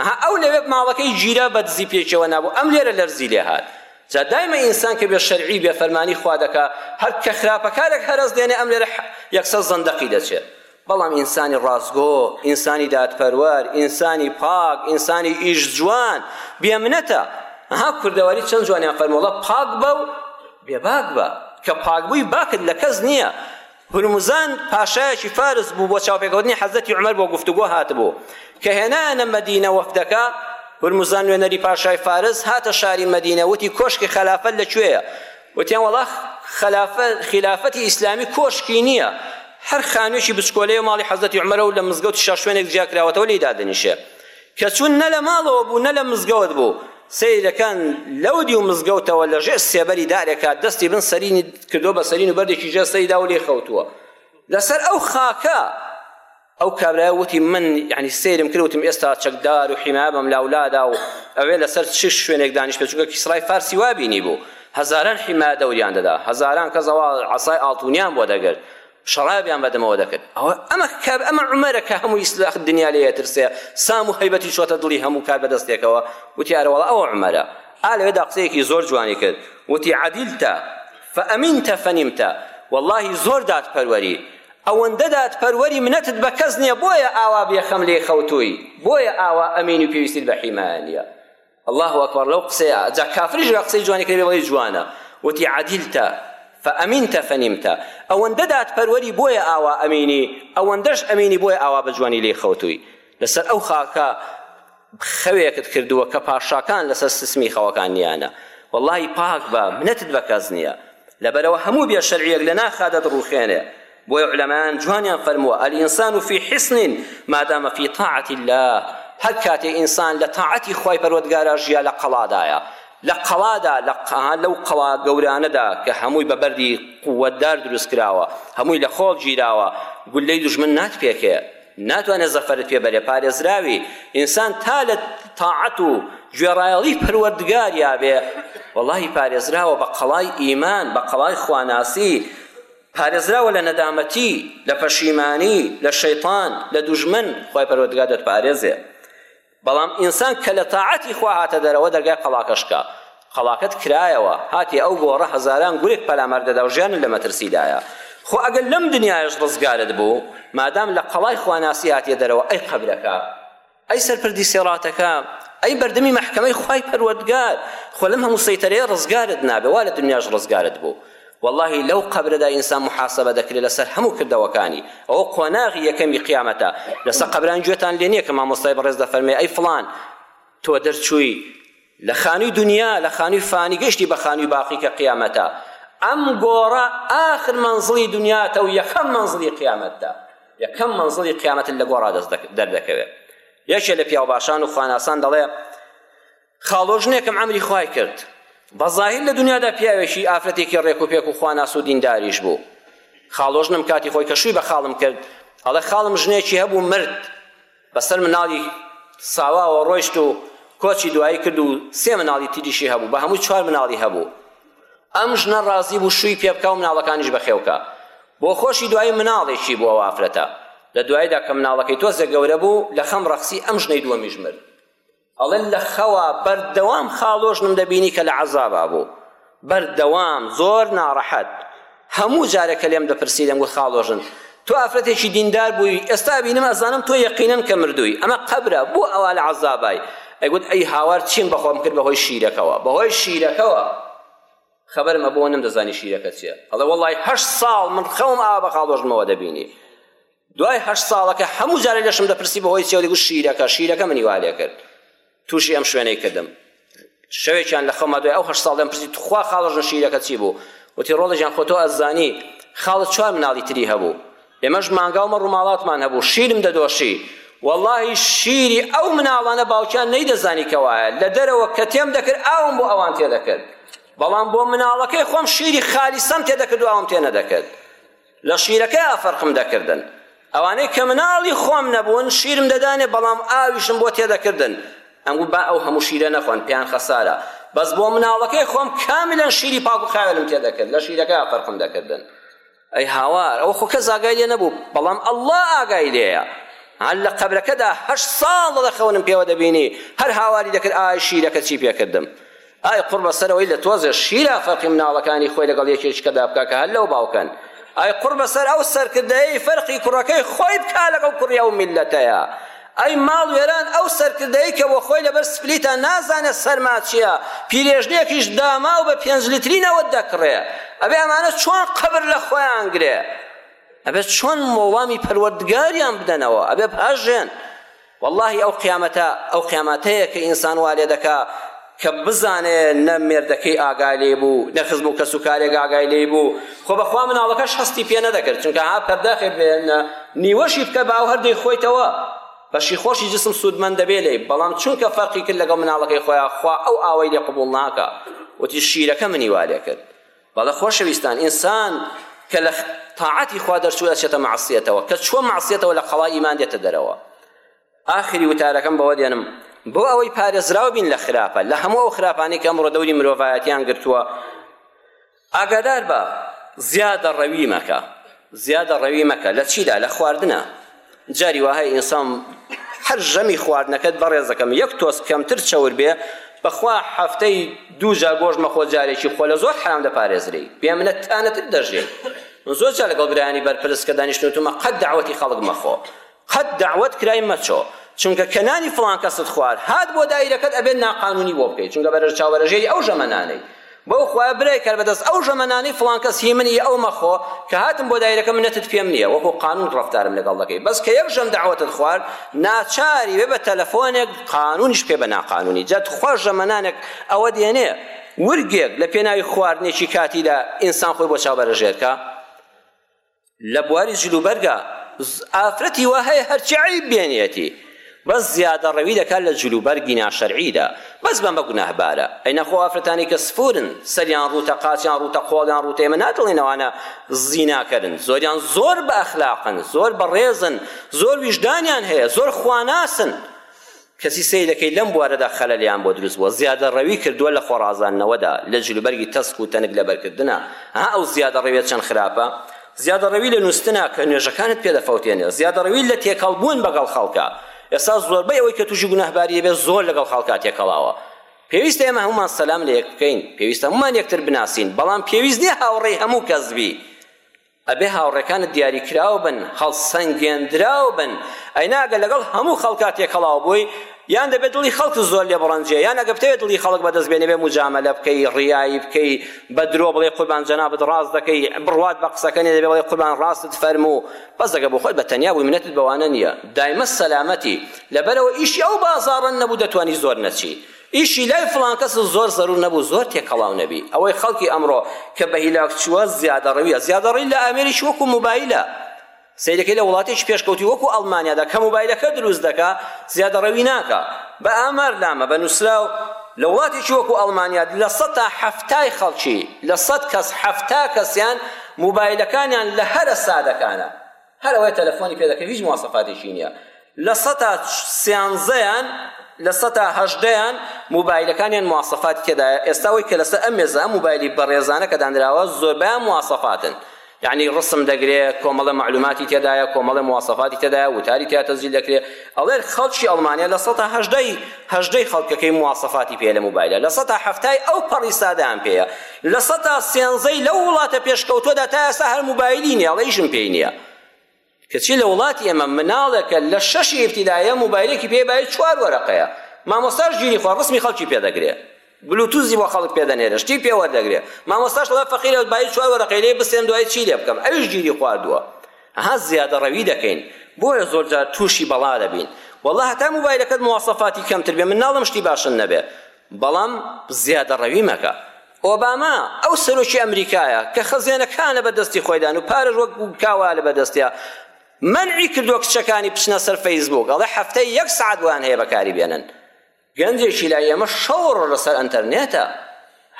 ها ئەو لەوێ ماڵەکەی گیرا بە دزی پێکیەوە نابوو ئەم لێرە لەرزی لێ هات جا دایمە ئینسان کە بێ شەرعی بێ فەرمانی خوا دەکا هەر کە خراپەکارێک هەرەس دێنێ ئەم لێرە یەکسەر زەندەقی دەچێت بەڵام ئینسانی ڕاستگۆ، ئینسانی دادپەروەر، ئینسانی پاک، ئینسانی ئیش جوان بێ منەتە. ئەها کوردەواری چەند جوانیان فەرموو، وەڵا پاک بە و بێ باک بە. کە پاک بووی باکت لە کەس نییە. هورموزان پاشایەکی فارس بوو بۆ چاوپێکەوتنی حەزرەتی عومەر بۆ گفتوگۆ هاتبوو. کە هێنایانە مەدینە وەفدەکە، هورموزان نوێنەری پاشای فارس هاتە شاری مەدینە وتی کۆشکی خەلافەت لە کوێیە؟ وتیان وەڵا خەلافە خیلافەتی ئیسلامی کۆشکی نییە هەر خانوێکی بچکۆلەیە ماڵی حەزرەتی عومەرە و لە مزگەوتی شا شوێنێک جیا کراوەتەوە لێی دادەنیشێ کە چوون نە لە ماڵەوە بوو نە لە مزگەوت بوو سەیرەکان لەو دیو مزگەوتەوە لە ژێر سێبەری دارێکا دەستی بن سەرینی کردو بە سەرین و بەردێکی ژێر سەریدا و لێ خەوتووە لەسەر ئەو خاکە ئەو کابرایە وتی من یعنی سەیرم کرد وتم ئێستا چەکدار و حیمایە بەم لاولادا و ئەوێ لەسەر چ شوێنێک دانیشتە چونکە کیسرای فارسی وا بینی بوو هەزاران حیمایە دەوریان دەدا هەزاران کەس ئەوە عەسای ئاڵتونیان بۆ دەگرت شەڕابیان بەدەمەوە دەکرد ئەوە ئەمە کاب ئەمە عومەرە کە هەموو ئیسلاخ دنیا لێ ترسێ سام و هەیبەتی چۆتە دڵی هەموو کار بەدەستێکەوە وتی ئەرەوەڵا ئەوە عومەرە ئا لەوێدا قسەیەکی زۆر جوانی کرد وتی عەدیلتە فەئەمینتە فەنیمتە واللهی زۆر دادپەروەری ئەوەندە دادپەروەری منەتت بە کەس نیە بۆیە ئاوا بێ خەم لێ خەوتووی بۆیە ئاوا ئەمین و پێویستیت بە حیمایە نیە اللە اکبر لەو قسەیە جا کافریش گا قسەی جوانی کرێ بەڵی جوانە وتی عدلت فامنت فنمت ئەوەندە دادپەروەری بۆیە ئاوا ئەمینی ئەوەندەش ئەمینی بۆیە ئاوا بە جوانی لێ خەوتووی لەسەر ئەو خاکە خەوێکت کردووە کە پاشاکان لەسەر سسمی خەوەکانیانە وەڵاهی پاک بە منەتت بە کەس نییە لەبەرەوە هەموو بێ شەرعیەک لە ناخا دەدڕوخێنێ بۆیە علەمایان جوانیان فەرمووە الانسان فی حسن مادام فی طاعة الله هەر کاتێ ئینسان لە تاعەتی خوای پەروەردگارا ژیا لە قەڵادایە لە قەڵادا لە قەها لەو قەڵا گەورانەدا کە هەمووی بە بەردی قووەتدار دروست کراوە هەمووی لە خۆڵ گیراوە گولەی دژمن ناتپێکێ ناتوانێ زەفەرت پێ بەرێ پارێزراوی ئینسان تا لە تاعەت و گوێڕایەڵی پەروەردگاریا بێ وەڵاهی پارێزراوە بە قەڵای ئیمان بە قەڵای خواناسی پارێزراوە لە نەدامەتی لە پەشیمانی لە شەیطان لە دوژمن خی پەروەردگار دەتپارێزێ بەڵام ئینسان کە لە تاعەتی خوا هاتە دەرەوە دەرگای قەڵاکە شکا قەڵاکەت کرایەوە هاتی ئەو گۆڕە هەزاران گورێک پەلامار دەدا و ژیانت لە مەترسیدایە خۆ ئەگەر لەم دنیایش ڕزگارت بوو مادام لە قەڵای خواناسی هاتیە دەرەوە ئەی قەبرەکە ئەی سەرپردی سێڕاتەکە ئەی بەردەمی مەحکەمەی خوای پەروەردگار خۆ لەم هەموو سەیتەرەیە ڕزگارت نابێ وا لە دنیاش ڕزگارت بوو وەڵاهی لەو قەبرەدا ئینسان محاسبە دەکرێت لەسەر هەموو کردەوەکانی ئەوە قۆناغی یەکەمی قیامەتە لەسەر قەبران گوێتان لێ نییە کە مامۆستای بەڕێز دەفەرمێ ئەی فڵان تۆ دەرچووی لە خانووی دنیا لە خانووی فانی گەشتی بە خانووی باقی کە قیامەتە ئەم گۆڕە ئاخر منزڵی دنیاتە و یەکەم منزڵی قیامەتدا یەکەم منزڵی قیامەت لە گۆڕا دەست دەردەکەوێت یەکێ لە پیاوباشان و خواناسان دەڵێ خاڵۆ ژنێکم عەمری خوای کرد بە زاهیر لە دنیادا پیاوێکی ئافرەتێکی ڕێک و پێک و خواناس و دینداریش بوو خاڵۆ ژنم کاتی خۆی کە شووی بە خاڵم کرد ئەڵێ خاڵم ژنێکی هەبوو مرد بەسەر مناڵی ساواوە ڕۆیشت و کۆچی دوایی کرد و سێ مناڵی تریشی هەبوو بە هەموو چوار مناڵی هەبوو ئەم ژنە ڕازی بوو شووی پێ بکە و مناڵەکانیش بەخێوکە بۆ خۆشی دوایی مناڵێکی بووە وافرەتە لە دواییدا کە مناڵەکەی تۆزێک گەورە بوو لە خەم ڕەخسی ئەم ژنەی دووەمیش مرد ئەڵێن لە خەوا بەردەوام خاڵۆژنم دەبینی کە لە عەزابا بوو بەردەوام زۆر ناڕەحەت هەموو جارێک کە لێم دەپرسی دەمگوت خاڵۆژن تۆ ئافرەتێکی دیندار بووی ئێستا بینم ئەزانم تۆ یەقینەن کە مردووی ئەمە قەبرە بۆ ئەوا لە عەزابای ئەگوت ئەی هاوار چیم بەخۆم کرد بەهۆی شیرەکەوە بەهۆی شیرەکەوە خبرم ئەبووە نەمدەزانی شیرەکە چیە ئەڵێ وەڵی هەشت ساڵ من خەوم ئاوا بە خاڵۆژنمەوە دەبینی دوای هەشت ساڵەکە هەموو جارێ لەشم دەپرسی بەهۆی چێ دەگوت شیرەکە شیرەکە منی وا لێ کرد تووشی ئەم شوێنەی کردم شەوێکیان لە خەما دوای ئەو هەشت ساڵ دەم پرسی تخوا خاڵەژن شیرەکە چی بوو وتی ڕۆڵەجان خۆ تۆ ئەزانی خاڵت چوار مناڵی تری هەبوو ئێمەش مانگا و مەڕ و ماڵاتمان هەبوو شیرم دەدۆشی واللهی شیری ئەو مناڵانە باوکیان نەیدەزانی کەوایە لە دەرەوە کە تێم دەکرد ئاوم بۆ ئەوان تێدەکرد بەڵام بۆ مناڵەکەی خۆم شیری خالیسەم تێدەکرد و ئاوم تێ نەدەکرد لە شیرەکەیا فەرقم دەکردن ئەوانەی کە مناڵی خۆم نەبوون شیرم دەدانێ بەڵام ئاویشم بۆ تێدەکردن ئەمگوت با ئەو هەموو شیرە نەخۆن پێیان خەسارە بەس بۆ مناڵەکەی خۆم کاملەن شیری پاک و خاوێنم تێدەکرد لە شیرەکەیا فەرقم دەکردن ئەی هاوار ئەو خۆ کەس ئاگای لێ نەبوو بەڵام ئەڵڵا ئاگای لێیە هەر لە قەبرەکەدا هەشت ساڵ دەخەونم پێوە دەبینی هەر هاواری دەکرد ئای شیرەکە چی پێکردم ئای قوڕ بەسەر ئەوەی لە تۆزێ شیرا فەرقی مناڵەکانی خۆی لەگەڵ یەکێیچکەدا بکا کە هەر لەو باوکەن ئای قوڕ بەسەر ئەو سەرکردەیەی فەرقی کوڕەکەی خۆی بکا لەگەڵ کوڕی ئەو میللەتەیا ئەی ماڵ وێران ئەو سەرکردەیەی کە بۆ خۆی لەبەر سپلیتا نازانێ سەرما چیە پیرێژنێکیش داماو بە پێنج لتری نەوت دەکڕێ ئەبێ ئەمانە چۆن قەبر لە خۆیان گرێ ئەبێ چۆن وڵامی پەروەردگاریان بدەنەوە ئەبێ پاژێن وەڵاهی ئەو قیامەتە ئەو قیامەتەیە کە ئینسان وا لێ دەکا کە بزانێ نە مێردەکەی ئاگای لێ بوو نە خزم و کەس و کارێک ئاگای لێ بوو خۆ بەخوا مناڵەکەش هەستی پێ نەدەکرد چونکە ها پەرداخێک بێنە نیوەشی بکە با و هەر دەیخۆیتەوە بەشی خۆشی جسم سوودمەند دەبێ لێی بەڵام چونکە فەرقی کرد لەگەڵ مناڵەکەی خۆیان خوا ئەو ئاوەی لێ قبوڵ ناکا وتی شیرەکە منی وا لێ کرد بەڵێ خۆشەویستان ئینسان کە لە تاعەتی خوا دەرچوو ئەچێتە مەعسیەتەوە کە چووە مەعسیەتەوە لە قەڵای ئیمان دێتە دەرەوە ئاخری وتارەکەم بەوە دێنم بۆ ئەوەی پارێزراو بین لە خراپە لە هەموو ئەو خراپانەی کە ئەمڕۆ دەوری مرۆڤایەتیان گرتووە ئاگادار بە زیادە ڕەوی مەکە زیادە ڕەوی مەکە لە چیدا لە خواردنا جاری وەهای ئینسان هەر ژەمی خواردنەکەت بەڕێز دەکەم یەک تۆز کەمتر چەور بێ بەخوا هەفتەی دوو جا گۆش مەخۆ جارێکی خۆ لە زۆر حرام دەپارێزری بێ منەت تانەتت دەژێ من زۆر جا لەگەڵ برایانی بەرپرس کە دانیشتوتمە قەت داوەتی خەڵک مەخۆ قەت دەعوەت کرای مەچۆ چونکە کە نانی فڵان کەست خوارد هات بۆ دایرەکەت ئەبێت ناقانونی بۆ بکەیت چونکە بەرەژ چاوەرەژێری ئەو ژەمە نانەی بەو خوایە برای کەر بەدەست ئەو ژەمە نانی فڵان کەس هی من یە ئەو مەخۆ کە هاتم بۆ دایرەکە منەتت پێم نییە وەکو قانون ڕەفتارم لەگەڵ دەکەی بەس کە یەک ژەم دەعوەتت خوارد ناچاری بێ بە تەلەفۆنێک قانونیش بکەی بە ناقانونی جا تخوا ژەمە نانێک ئەوە دێنێ ورگێک لە پێناوی خواردنێکی کاتیدا ئینسان خۆی بۆ چاوبەرەژێرکە لە بواری جلوبەرگا ئافرەتی وا هەیە هەرچی عیب بێنێتی بەس زیادە ڕەوی دەکات لە جلوبەرگی ناشەرعیدا بەس بەمە گوناهبارە ئەی نەخۆ ئافرەتانی کە سفورن سەریان ڕوتە قاچیان ڕوتە قۆڵیان ڕوتە ئێمە ناتڵێن ئەوانە زیناکەرن زۆریان زۆر بە ئەخلاقن زۆر بەڕێزن زۆر ویژدانیان هەیە زۆر خواناسن کەچی سەیرەکەی لەم بوارەدا خەلەلیان بۆ دروست بووە، زیادەڕەوی کردووە لە خۆڕازاندنەوەدا، لە جلوبەرگی تەسک و تەنک لەبەرکردنا، ها ئەو زیادەڕەویە چەند خراپە، زیادەڕەوی لە نووستنا کە نوێژەکانت پێ دەفەوتێنێ، زیادەڕەوی لە تێکەڵ بوون بەگەڵ خەڵکا، ئێستا زۆربەی ئەوەی کە تووشی گوناهباری دەبێ زۆر لەگەڵ خەڵکا تێکەڵاوە، پێویستە ئێمە هەموومان سەلام لە یەک بکەین، پێویستە هەموومان یەکتر بناسین، بەڵام پێویست نییە هاوڕێی هەموو کەس بی، ئەبێ هاوڕێکانت دیاریکراو بن هەڵسەنگێندراو بن ئەینا ئەگەر لەگەڵ هەموو خەڵکا تێکەڵاو بووی یان دەبێت دڵی خەڵک زۆر لێ بڕەنجێ یان ئەگە بتەوێت دڵی خەڵک بەدەست بێنێ بێ مجاملە بکەی ڕیایی بکەی بە درۆ بڵێ قوربان جەنابت ڕاست دەکەی بڕوات بە قسەکە نێ دەبێ بڵێ قوربان ڕاستت فەرموو بەس دەگە بۆ خۆت بە تەنیا بووی منەتت بەوانە نییە دایمە سەلامەتی لەبەرەوە ئیشی ئەو بازاڕە نەبوو دەتوانی زۆر نەچی ئیشی لای فڵان کەس زۆر زەرور نەبوو زۆر تێکەڵاو نەبی ئەوەی خەڵکی ئەمڕۆ کە بە هیلاک چووە زیادەڕەویە زیادەڕەوی لە ئامێریش وەکو موبایلە سەیرەکەی لە وڵاتێکی پێشکەوتوی وەکو ئەڵمانیادا کە موبایلەکە دروست دەکا زیادەڕەوی ناکا بە ئامار نامە بە نووسراو لە وڵاتێکی وەکو ئەڵمانیا لە سەد تا حەفتای خەڵکی لە سەد کەس حەفتا کەسیان موبایلەکانیان لە هەرە سادەکانە هەر ئەوەی تەلەفۆنی پێ دەکەوی هیچ مواسەفاتێکی نییە لە سەتا سیانزەیان لە سەتا هەژدەیان موبایلەکانیان مواسەفاتی تێدایە ئێستا وەی کە لەسەر ئەم مێزە ئەم موبایلی بەڕێزانە کە دانراوە زۆربەیان مواسەفاتن یعنی ڕسم دەگرێ کۆمەڵە معلوماتی تێدایە کۆمەڵە مواسەفاتی تێدایە وتاری تیا تەزیل دەکرێ ئەڵێ خەڵکی ئەڵمانیا لە سەدا هەژدەی هەژدەی خەڵکەکەی مواسەفاتی پێ لە موبایلە لە سەدا هەفتای ئەو پەڕی سادەیان پێیە لە سەدا سێنزەی لەو وڵاتە پێشکەوتوەدا تا ئێستا هەر موبایلی نیە ئەڵێیشم پێی نیە کەچی لە وڵاتی ئێمە مناڵێکە لە شەشی ئیبتیدایە موبایلێکی پێ بای چوار وەرەقەیە مامۆستاش گیری خوا ڕسمی خەڵکی پێ دەگرێ بلوتوزی بۆ خەڵک پێدەنێرە شتی پێ وەردەگرێ مامۆستاش وڵا فەقیرە بای چوار وەرەقەی لێ بسێن دوای چی لێ بکەم ئەویش گیری خواردووە ها زیادە ڕەوی دەکەین بۆیە زۆر جار تووشی بەڵا دەبین والله هەتا موبایلەکەت مواسەفاتی کەمتر بێ مناڵم شتی باشن نەبێ بەڵام زیادەڕەوی مەکە. ئۆباما ئەو سەرۆکی ئەمریکایە کە خەزێنەکانە بە دەستی خۆیدان و پارەش وەک کاوەیە لە بەدەستیا مەنعی کردووە کچەکانی بچنە سەر فەیسبووک ئەڵێ هەفتەی یەک سەعات بۆیان هەیە بەکاری بێنن گەنجێکی لای ئێمە شەو ڕۆژ لەسەر ئەنتەرنێتە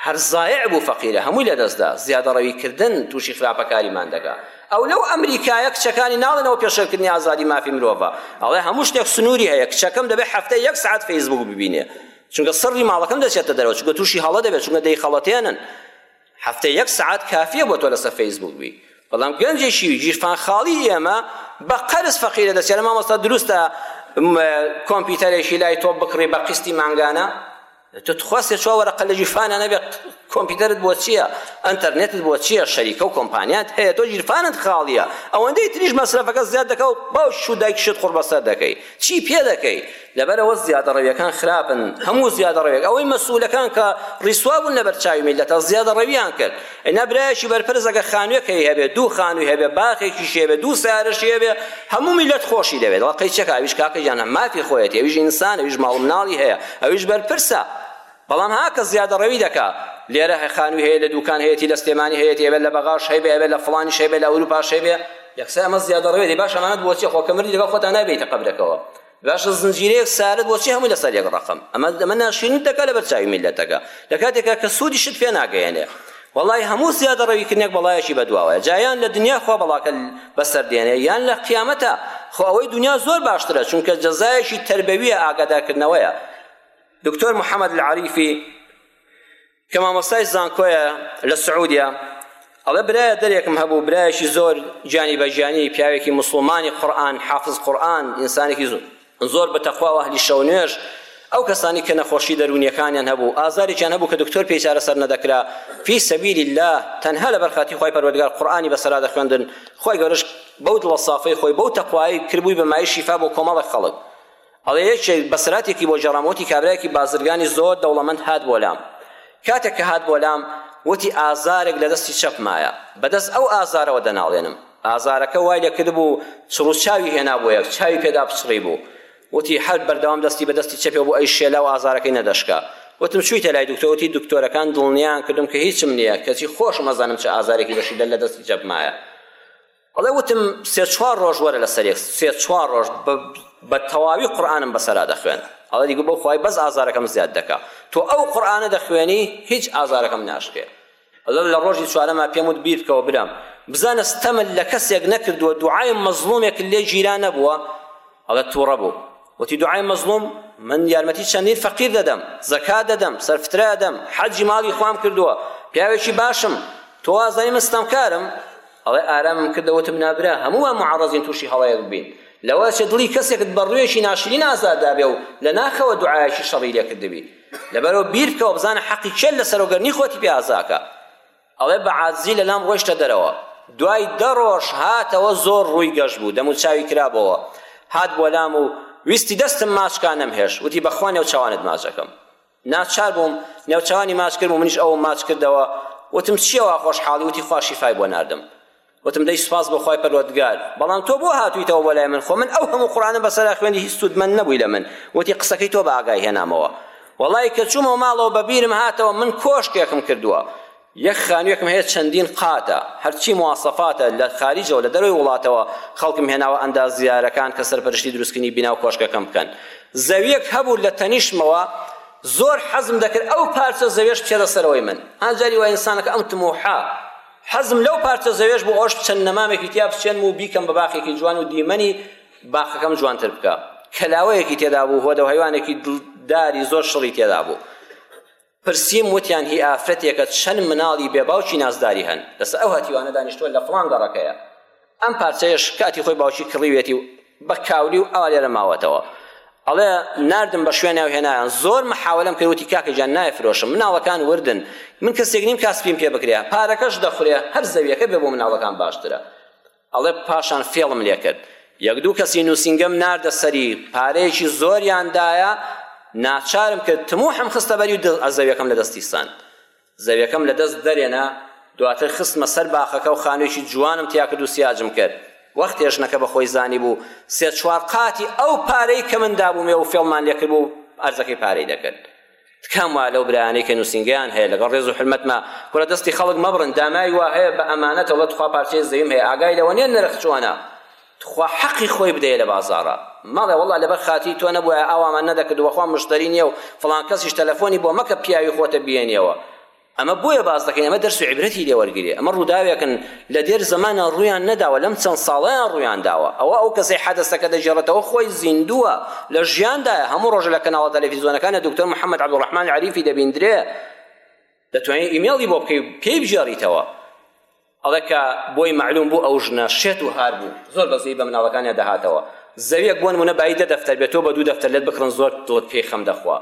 هەر زایع بوو فەقیرە هەمووی لەدەستدا زیادەڕەوی کردن تووشی خراپەکاریمان دەکا ئەو لەو ئەمریکایە کچەکانی ناڵێن ئەوە پێشێلکردنی ئازادی مافی مرۆڤە ئەڵێ هەموو شتێک سنووری هەیە کچەکەم دەبێ هەفتەی یەک سەعات فەیسبووک ببینێ چونکە سڕی ماڵەکەم دەچێتە دەرەوە چونکە تووشی هەڵە دەبێت چونکە دەیخەڵەتێنن هەفتەی یەک سەعات کافیە بۆ تۆ لەسەر فەیسبووک بی بەڵام گەنجێکی گیرفان خاڵی ئێمە بە قەرز فەقیرە دەچێت لە مامۆستا دروستە کۆمپیوتەرێکی لای تۆ بکڕی بە قستی مانگانە تۆ تخوا سێ چوار وەرەقە لە گیرفانە نەبێت کۆمپیوتەرت بۆ چییە ئەنتەرنێتت بۆ چییە شەریکە و کۆمپانیات هەیە تۆ گیرفانت خاڵییە ئەوەندەی تریش مەسرەفەکە زیاد دەکا و باوکیش و دایکیشت قوڕبەسەر دەکەی چی پێ دەکەی لەبەرەوە زیادەڕەویەکان خراپن هەموو زیادەڕەوێک ئەوەی مەسئولەکان کە ڕیسوا بوون لەبەر چاوی میللەتە زیادەڕەویان کرد ئینا برایەکی بەرپرس ئەگەر خانوێکەی هەبێ دوو خانوی هەبێ باخێکیشی هەبێ دوو سارەشی هەبێ هەموو میلەت خۆشی دەوێت دەڵا قەیچەکە ئەویش کاکە گیان مافی خۆیەتی ئەویش ئینسانە ئەویش ماڵ مناڵی هەیە ئەویش بەرپرسە بەڵام ها کە زیادە ڕەوی دەکا لێرە خانوی هەیە لە دوکان هەیەتی لە سلێمانی هەیەتی ئەبێ لە بەغاش هەیبێ ئەبێ لە فڵانیش هەیبێ لە ئەوروپاش هەیبێ یەکسەر ئەمە زیادە ڕەوێتی باش ئەمانەت بۆچی خۆ کە مردی لەگەڵ خۆتا نابێیتە قەبرەکەوە باشە زنجیرەیەک سالب بۆچی هەمووی لەسەر یەک ڕەقەم ئەمە ئەمە ناشرینت دەکا لەبەر چاوی میللەتەکە لە کاتێکا کە سوودیشت پێ ناگەیەنێ وەڵای هەموو زیادە ڕەویکردنێک بەڵایەکی بەدواوەیە جا یان لە دنیا خوا بەڵاکە بەسەر دێنێ یان لە قیامەتە خۆ ئەوەی دنیا زۆر باشترە چونکە جەزایەکی تربەویە ئاگادارکردنەوەیە دکتۆر محەممەد العریفی کە مامۆستای زانکۆیە لە سعودیا ئەڵێ برایە دەرێکم هەبوو برایەکی زۆر گیانی بە گیانی پیاوێکی مسلمانی قورآن حافظ قورآن ئینسانێکی زۆر زۆر بە تەخوا و ئەهلی شەو نوێژ ئەو کەسانی کە نەخۆشی دەروونیەکانیان هەبوو ئازارێکیان هەبوو کە دکتۆر پێی چارەسەر نەدەکرا فی سەبیل الله تەنها لە بەرخاتی خۆی پەروەردگار قورآنی بەسەرا دەخوێندن خۆی گەورەش بەو دڵە سافەی خۆی بەو تەقوایی کردبووی بە مای شیفا بۆ کۆمەڵێک خەڵک ئەڵێ یەکێک بەسراتێکی بۆ گێڕام وتی کابرایەکی بازرگانی زۆر دەوڵەمەند هات بۆ لام کاتێک کە هات بۆ لام وتی ئازارێک لە دەستی چەپمایە بەدەست ئەو ئازارەوە دەناڵێنم ئازارەکە وای لێ کردبوو چڕو چاوی هێنا بۆ یەک چاوی پێدا پچڕی بوو وتی هەر بەردەوام دەستی بە دەستی چەپێ بۆ ئەی شێلا و ئازارەکەی نەدەشکا وتم چوویتە لای دکتۆر وتی دکتۆرەکان دڵنیان کردم کە هیچم نییە کەچی خۆشم ئەزانم چ ئازارێکی بەشی لە دەستی چەپمایە بەڵێ وتم سێ چوار ڕۆژ وەرە لەسەر یەک سێ چوار ڕۆژ بە تەواوی قورئانم بەسەرا دەخوێن ئەڵێ دیگە بۆ خوای بەس ئازارەکەم زیاد دەکا تۆ ئەو قورئانە دەخوێنی هیچ ئازارەکەم ناشکێ ئەڵێ لە ڕۆژی چوارەما پێم وت بیر بکەوە برام بزانە ستەمت لە کەسێک نەکردووە دوعای مەزڵومێک لێ گیرا نەبووە ئەڵێ تووڕە بوو وتی دوعای مەزڵوم من یارمەتی چەندین فەقیر دەدەم زەکات دەدەم سەرفترە دەم حەجی ماڵی خوام کردووە پیاوێکی باشم تۆ وازای من ستەمکارم ئەڵێ ئارامم کردە وتم نابرا هەمووان معڕەزین تووشی هەڵەیەک بین لەوە چێ دڵی کەسێکت بە ڕوێکی ناشرین ئازاردابێ و لە ناخەوە دوعایەکی شەڕی لێکردبی لەبەرەوە بیر بکەوە بزانە حەقی کێل لەسەرۆگەرنی خۆتی پێ ئازاکە ئەڵێ بە عاجزی لە لام ڕۆیشتە دەرەوە دوای دە ڕۆژ هاتەوە زۆر ڕووی گەش بوو دەمو چاوی کرابەوە هات بۆ لام و ویستی دەستم ماچکا نەمهێش وتی بەخوا نێوچوانت ماچەکەم ناچار بووم نێوچوانی ماچ کردم و منیش ئەوم ماچ کردەوە وتم چیەوە خۆشحاڵی وتی خوا شیفای بۆ ناردم وتم دەی سوپاس بۆ خوای پەروەردگار بەڵام تۆ بۆ هاتوویتەوە بۆ لای من خۆ من ئەو هەموو قورئانەم بەسەرا خوێندی هیچ سوودمەند نەبووی لە من وتی قسەکەی تۆ بە ئاگای هێنامەوە وەڵای کە چوومەوە ماڵەوە بە بیرم هاتەوە من کۆشکێکم کردووە یەک خانوێکم هەیە چەندین قاتە هەرچی مواسەفاتە لە خاریجەوە لە دەرەوەی وڵاتەوە خەڵکم هێناوە ئەندازیارەکان کە سەرپەرشتی دروستکردنی بینا و کۆشکەکەم بکەن زەویەک هەبوو لە تەنیشمەوە زۆر حەزم دەکرد ئەو پارچە زەوێش بچێتە سەرەوەی من ئاجاری وای ئینسانەکە ئەم تموحە حەزم لەو پارچە زەوێش بوو ئەوش چەند نەمامێکی تیا بچێنم و بیکەم بە باخێکی جوان و دیمەنی باخەکەم جوانتر بکە کەلاوەیەکی تێدا بوو هۆدە و هەیوانێکی دڵداری زۆر شڕی تێدا بوو پرسیم وتیان هی ئافرەتێکە چەند مناڵی بێ باوکی نازداری هەن لەسەر ئەو هەتیوانە دانیشتووە لە فڵان گەڕەکەیە ئەم پارچەیەش کاتی خۆی باوکی کڕیوێتی و بە کاولی و ئەوا لێرە ماوەتەوە ئەڵێ ناردم بە شوێنە و هێنایان زۆر محاولەم کرد وتی کاکە گیان نایفرۆشم مناڵەکان وردن من کەسێک نیم کاسپیم پێ بکرێ پارەکەش دەخورێ هەر زەویەکە بێ بۆ مناڵەکان باشترە ئەڵێ پاشان فێڵم لێ کرد یەک دوو کەسی نووسنگەم ناردە سەری پارەیەکی زۆریاندایە ناچارم کرد تموحم خستە بەری و ئەزەویەکەم لە دەستی ساند زەویەکەم لە دەست دەرێنا، دواتر خستمە سەر باخەکە و خانوویەکی جوانم تیا کرد و سیاجم کرد. وەختێ ژنەکە بە خۆی زانیبوو سێ چوار قاتی ئەو پارەی کە من دابوومیە و فێڵمان لێ کردبوو و ئەرزەکەی پارەی دەکرد. تکام وایە لەو برایانەی کە نووسینگەیان هەیە، لەگەڵ ڕێز و حورمەتما، کورە دەستی خەڵک مەبڕن، داماوی وا هەیە بە ئەمانەتە، وەڵڵە توخوا پارچەیە زەویم هەیە، ئاگای لەوە نییە نرخ چۆنە. تخوا حەقی خۆی بدەیە لە بازاڕا مەڵێ وەڵا لەبەر خاتری تۆ نەبوایە ئاوامان نەدەکرد وەخوا مشتەری نییە و فڵان کەسیش تەلەفۆنی بۆ مەکە پیاوی خۆتە بیێنیەوە ئەمە بۆیە باس دەکەین ئەمە دەرس و عیبرەتی لێ وەرگری ئەمە ڕووداوێکن لە دێر زەمانە ڕوویان نەداوە لەم چەند ساڵەیان ڕوویان داوە ئەوە ئەو کەسەی حەدەسەکە دەگێڕێتەوە خۆی زیندووە لە ژیاندایە هەموو ڕۆژە لە کەناڵە تەلەفیزیۆنەکانە دکتۆر محەممەد عەبدوڕەحمان عەریفی دەبیندرێ دەتوانین ئیمێڵی بۆ بکەی پێی بگێڕیتەوە ئەڵێ کە بۆی مەعلوم بوو ئەو ژنە شێت و هار بوو زۆر بە زووی بە مناڵەکانیا دەهاتەوە زەویەک بۆن منە بایی دە دەفتەر بێت تۆ بە دوو دەفتەر لێت بکڕن زۆر دڵت پێی خەم دەخوا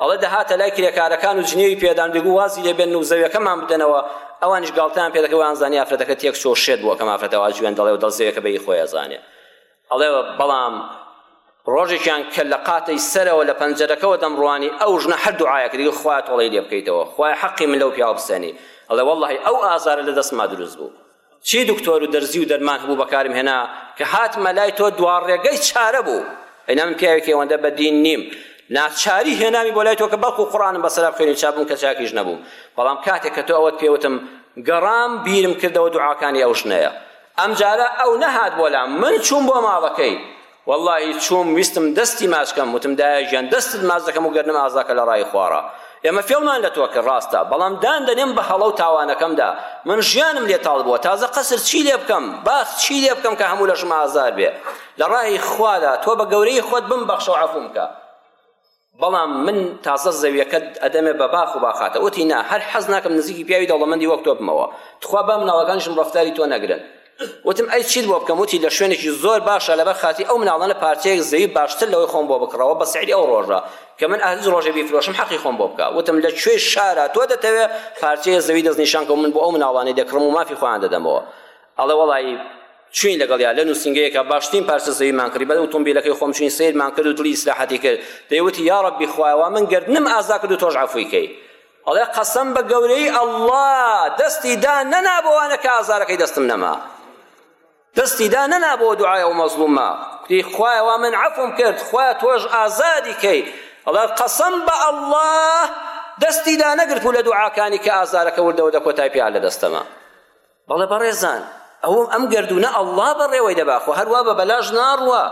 ئەڵێ دەهاتە لای کرێکارەکان و جنێوی پێدان دەگو وازی لێ بێن و زەویەکەمان بدەنەوە ئەوانش گاڵتەیان پێ دەکەوە ئەنزانی ئافرەتەکە تێک چۆ شێت بووە کە مافرەتەوە جوێن دەڵێ و دڵ زەویەکە بەی خۆی ئەزانێ ئەڵێ بەڵام ڕۆژێکیان کە لە قاتەی سەرەوە لە پەنجەرەکەەوە دەمڕوانی ئەو ژنە هەر دوعاەکە دیگە خوای تۆڵی لێ بکەیتەوە خوای حەقی من لەو پیاو بسێنی ئەڵێ واللهی ئەو ئازارە لە دەستما دروست بوو چی دکتۆر و دەرزی و دەرمان هەبوو بەکارم هێنا کە هاتمە لای تۆ دواڕێگەی چارە بوو ئەینا من پیاوێکی ئەوەندە بەدین نیم ناچاری هێنامی بۆ لای تۆ کە بەڵکو قڕانم بەسەرا بخێنی چابووم کە چاکیش نەبووم بەڵام کاتێک کە تۆ ئەوەت پێوتم گەڕام بیرم کردەوە دوعاکانی ئەو ژنەیە ئەمجارە ئەو نەهات بۆ لام من چووم بۆ ماڵەکەی واللهی چووم ویستم دەستی ماچ کەم وتم دایە گیان دەستت ماچ دەکەم و گەردنم ئازاکە لە ڕای خواڕا ئێمە فێڵمان لە تۆ کرد ڕاستە بەڵام دان دەنێم بە هەڵە و تاوانەکەمدا من ژیانم لێ تاڵ بووە تازە قەسر چی لێ بکەم باخ چی لێ بکەم کە هەموو لەشم ئازار بێ لە ڕای خوادا تۆ بە گەورەی خۆت بمبەخشە و عەفوم کە بەڵام من تازە زەویەکەت ئەدەمێ بە باخ و باخاتە وتی نا هەر حەز ناکەم نزیکی پیاوی دەوڵەمەندی وەک تۆ بمەوە تخوا با مناڵەکانشم ڕەفتاری تۆ نەگرن وتم ئەی چیت بۆ بکەم وتی لە شوێنێکی زۆر باشە لەبەر خاتی ئەو مناڵانە پارچەیەک زەوی باشتر لەوەی خۆم بۆ بکڕەوە بە سعری ئەو ڕۆژە کە من ئەهز ڕۆژێ بیفرۆشم حەقی خۆم بۆ بکە وتم لە کوێی شارە تۆ دەتەوێ پارچەیە زەوی دەستنیشان کە من بۆ ئەو مناڵانەی دەکڕم و مافی خۆیان دەدەمەوە ئەڵێ وەڵایی چوین لەگەڵیا لە نووسینگەیەکە باشترین پارچە زەویمان کڕی بە ئۆتۆمبیلەکەی خۆم چوین سەیرمان کرد و دڵی ئیسراحەتی کرد دەیوتی یا ڕەبی خوایە وا من گەردنم ئازا کرد و تۆش عەفوی کەی ئەڵێ قەسەم بە گەورەی ئەڵڵا دەستی دا نەنا بۆوانە کە ئازارەکەی دەستم نەما دەستی دا نەنا بۆ دوعای ئەو مەزڵومە کوتی خوایە وا من عەفوم کرد خوایە تۆش ئازادی کەی ئەڵێ قەسەم بە ئەڵڵا دەستی دا نەگرت و لە دوعاکانی کە ئازارەکە وردەوە دەکۆتای پێیان لە دەستەما بەڵێ بەڕێزان ئەوە ئەم گردونە ئەڵڵا بەڕێوەی دەبا خۆ هەروا بە بەلاش ناڕوە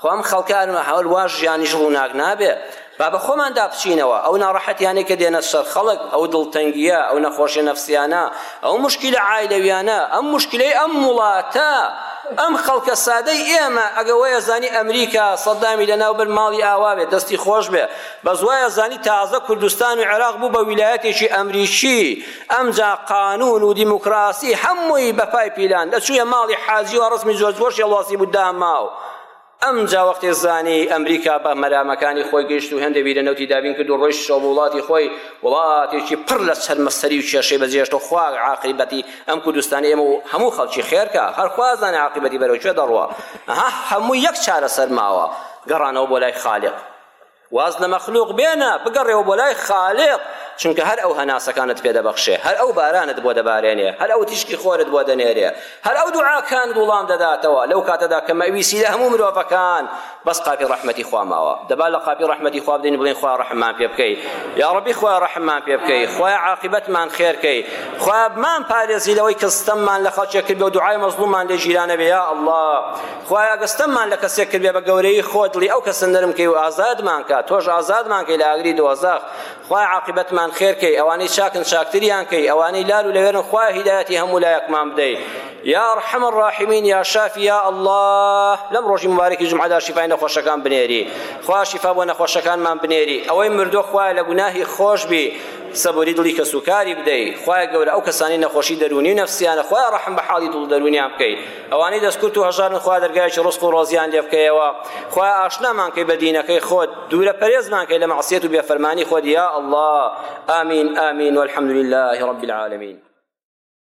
خۆ ئەم خەڵکانمە هەوڵ وا ژیانیش ڕووناک نابێ با بە خۆماندا بچینەوە ئەو ناڕەحەتیانەی کە دێنە سەر خەڵک ئەو دڵتەنگیە ئەو نەخۆشی نەفسیانە ئەو مشکلە عایلەویانە ئەم مشکلەی ئەم وڵاتە ئەم خەڵکە سادەی ئێمە ئەگە وەیە زانی ئەمریکا سەدامی لەناو بەر ماڵی ئاوا بێ دەستی خۆش بێ بەس وایە زانی تازە کوردستان و عێراق بوو بە ویلایەتێکی ئەمریکی ئەمجا قانون و دیموکراسی هەمووی بە پای پیلان دەچوویە ماڵی حاجی و ڕسمی جۆرج بۆش هێڵواسی بوو داماو ئەمجا وەختێ زانی ئەمریکا بە مەرامەکانی خۆی گەیشت و هەندێ بیرە نەوتی دابین کرد و ڕۆیشت شەو وڵاتی خۆی وڵاتێکی پڕ لە چەرمەسەری و کێشەی بەجێشت و خوا عاقیبەتی ئەم کوردستانی ئێمە و هەموو خەڵکی خێرکە هەر خوا زانێ عاقیبەتی بەرەو کوێ دەڕوا ها هەموو یەک چارەسەر ماوە گەڕانەوە بۆ لای خالق واز لە مەخلوق بێنە بگەڕێوە بۆ لای خالق چونکە هەر ئەو هەناسەکانت پێ دەبەخشێ هەر ئەو بارانت بۆ دەبارێنێ هەر ئەو تیشکی خۆرت بۆ دەنێرێ هەر ئەو دوعاکانت وڵام دەداتەوە لەو کاتەدا کە مەویسی لە هەموو مرۆڤەکان بەس قاپی ڕەحمەتی خوا ماوە دەبا لە قاپی ڕەحمەتی خوا بدەین بڵێن خوا ڕەحممان پێ بکەی یا ڕەبی خوا ڕەحممان پێ بکەی خوای عاقبەتمان خێر کەی خوابمان پارێزی لەوەی کە ستەممان لە خەڵکێک کرد و دوعای مەزڵوممان لێ ژیرانە بێ یا الله خوایە گەر ستەممان لە کەسێک کردبێ بە گەورەیی خۆت دڵی ئەو کەسە نەرم کەی و ئازادمان کە تۆش ئازادمان کەی لە ئاگری دۆزەخ خوایە عاقیبەتمان خێر کەی ئەوانەی چاکن چاکتریان کەی ئەوانەی لار و لەوێرن خوایە هیدایەتی هەموو لایەکمان بدەی یا ارحم الراحمین یا شافی یا اللە لەم ڕۆژی مبارەکی جمعەدا شیفای نەخۆشەکان بنێری خوا شیفا بۆ نەخۆشەکانمان بنێری ئەوەی مردووە خوایە لە گوناهی خۆش بی سەبوری دڵی کەس و کاری بدەی خوایە گەورە ئەو کەسانی نەخۆشی دەروونی و نەفسیانە خوایە ڕەحم بە حاڵی دڵ دەروونیان بکەی ئەوانەی دەستکورت و هەژارن خوا دەرگایکی ڕسق و ڕۆزیان لێ بکەیەوە خوا ئاشنامان کەی بە دینەکەی خۆت دوورە پەرێزمان کەی لە مەعسیەت و بێفەرمانی خۆت یا ئەڵڵا ئامین ئامین والحمد لله رب العالمین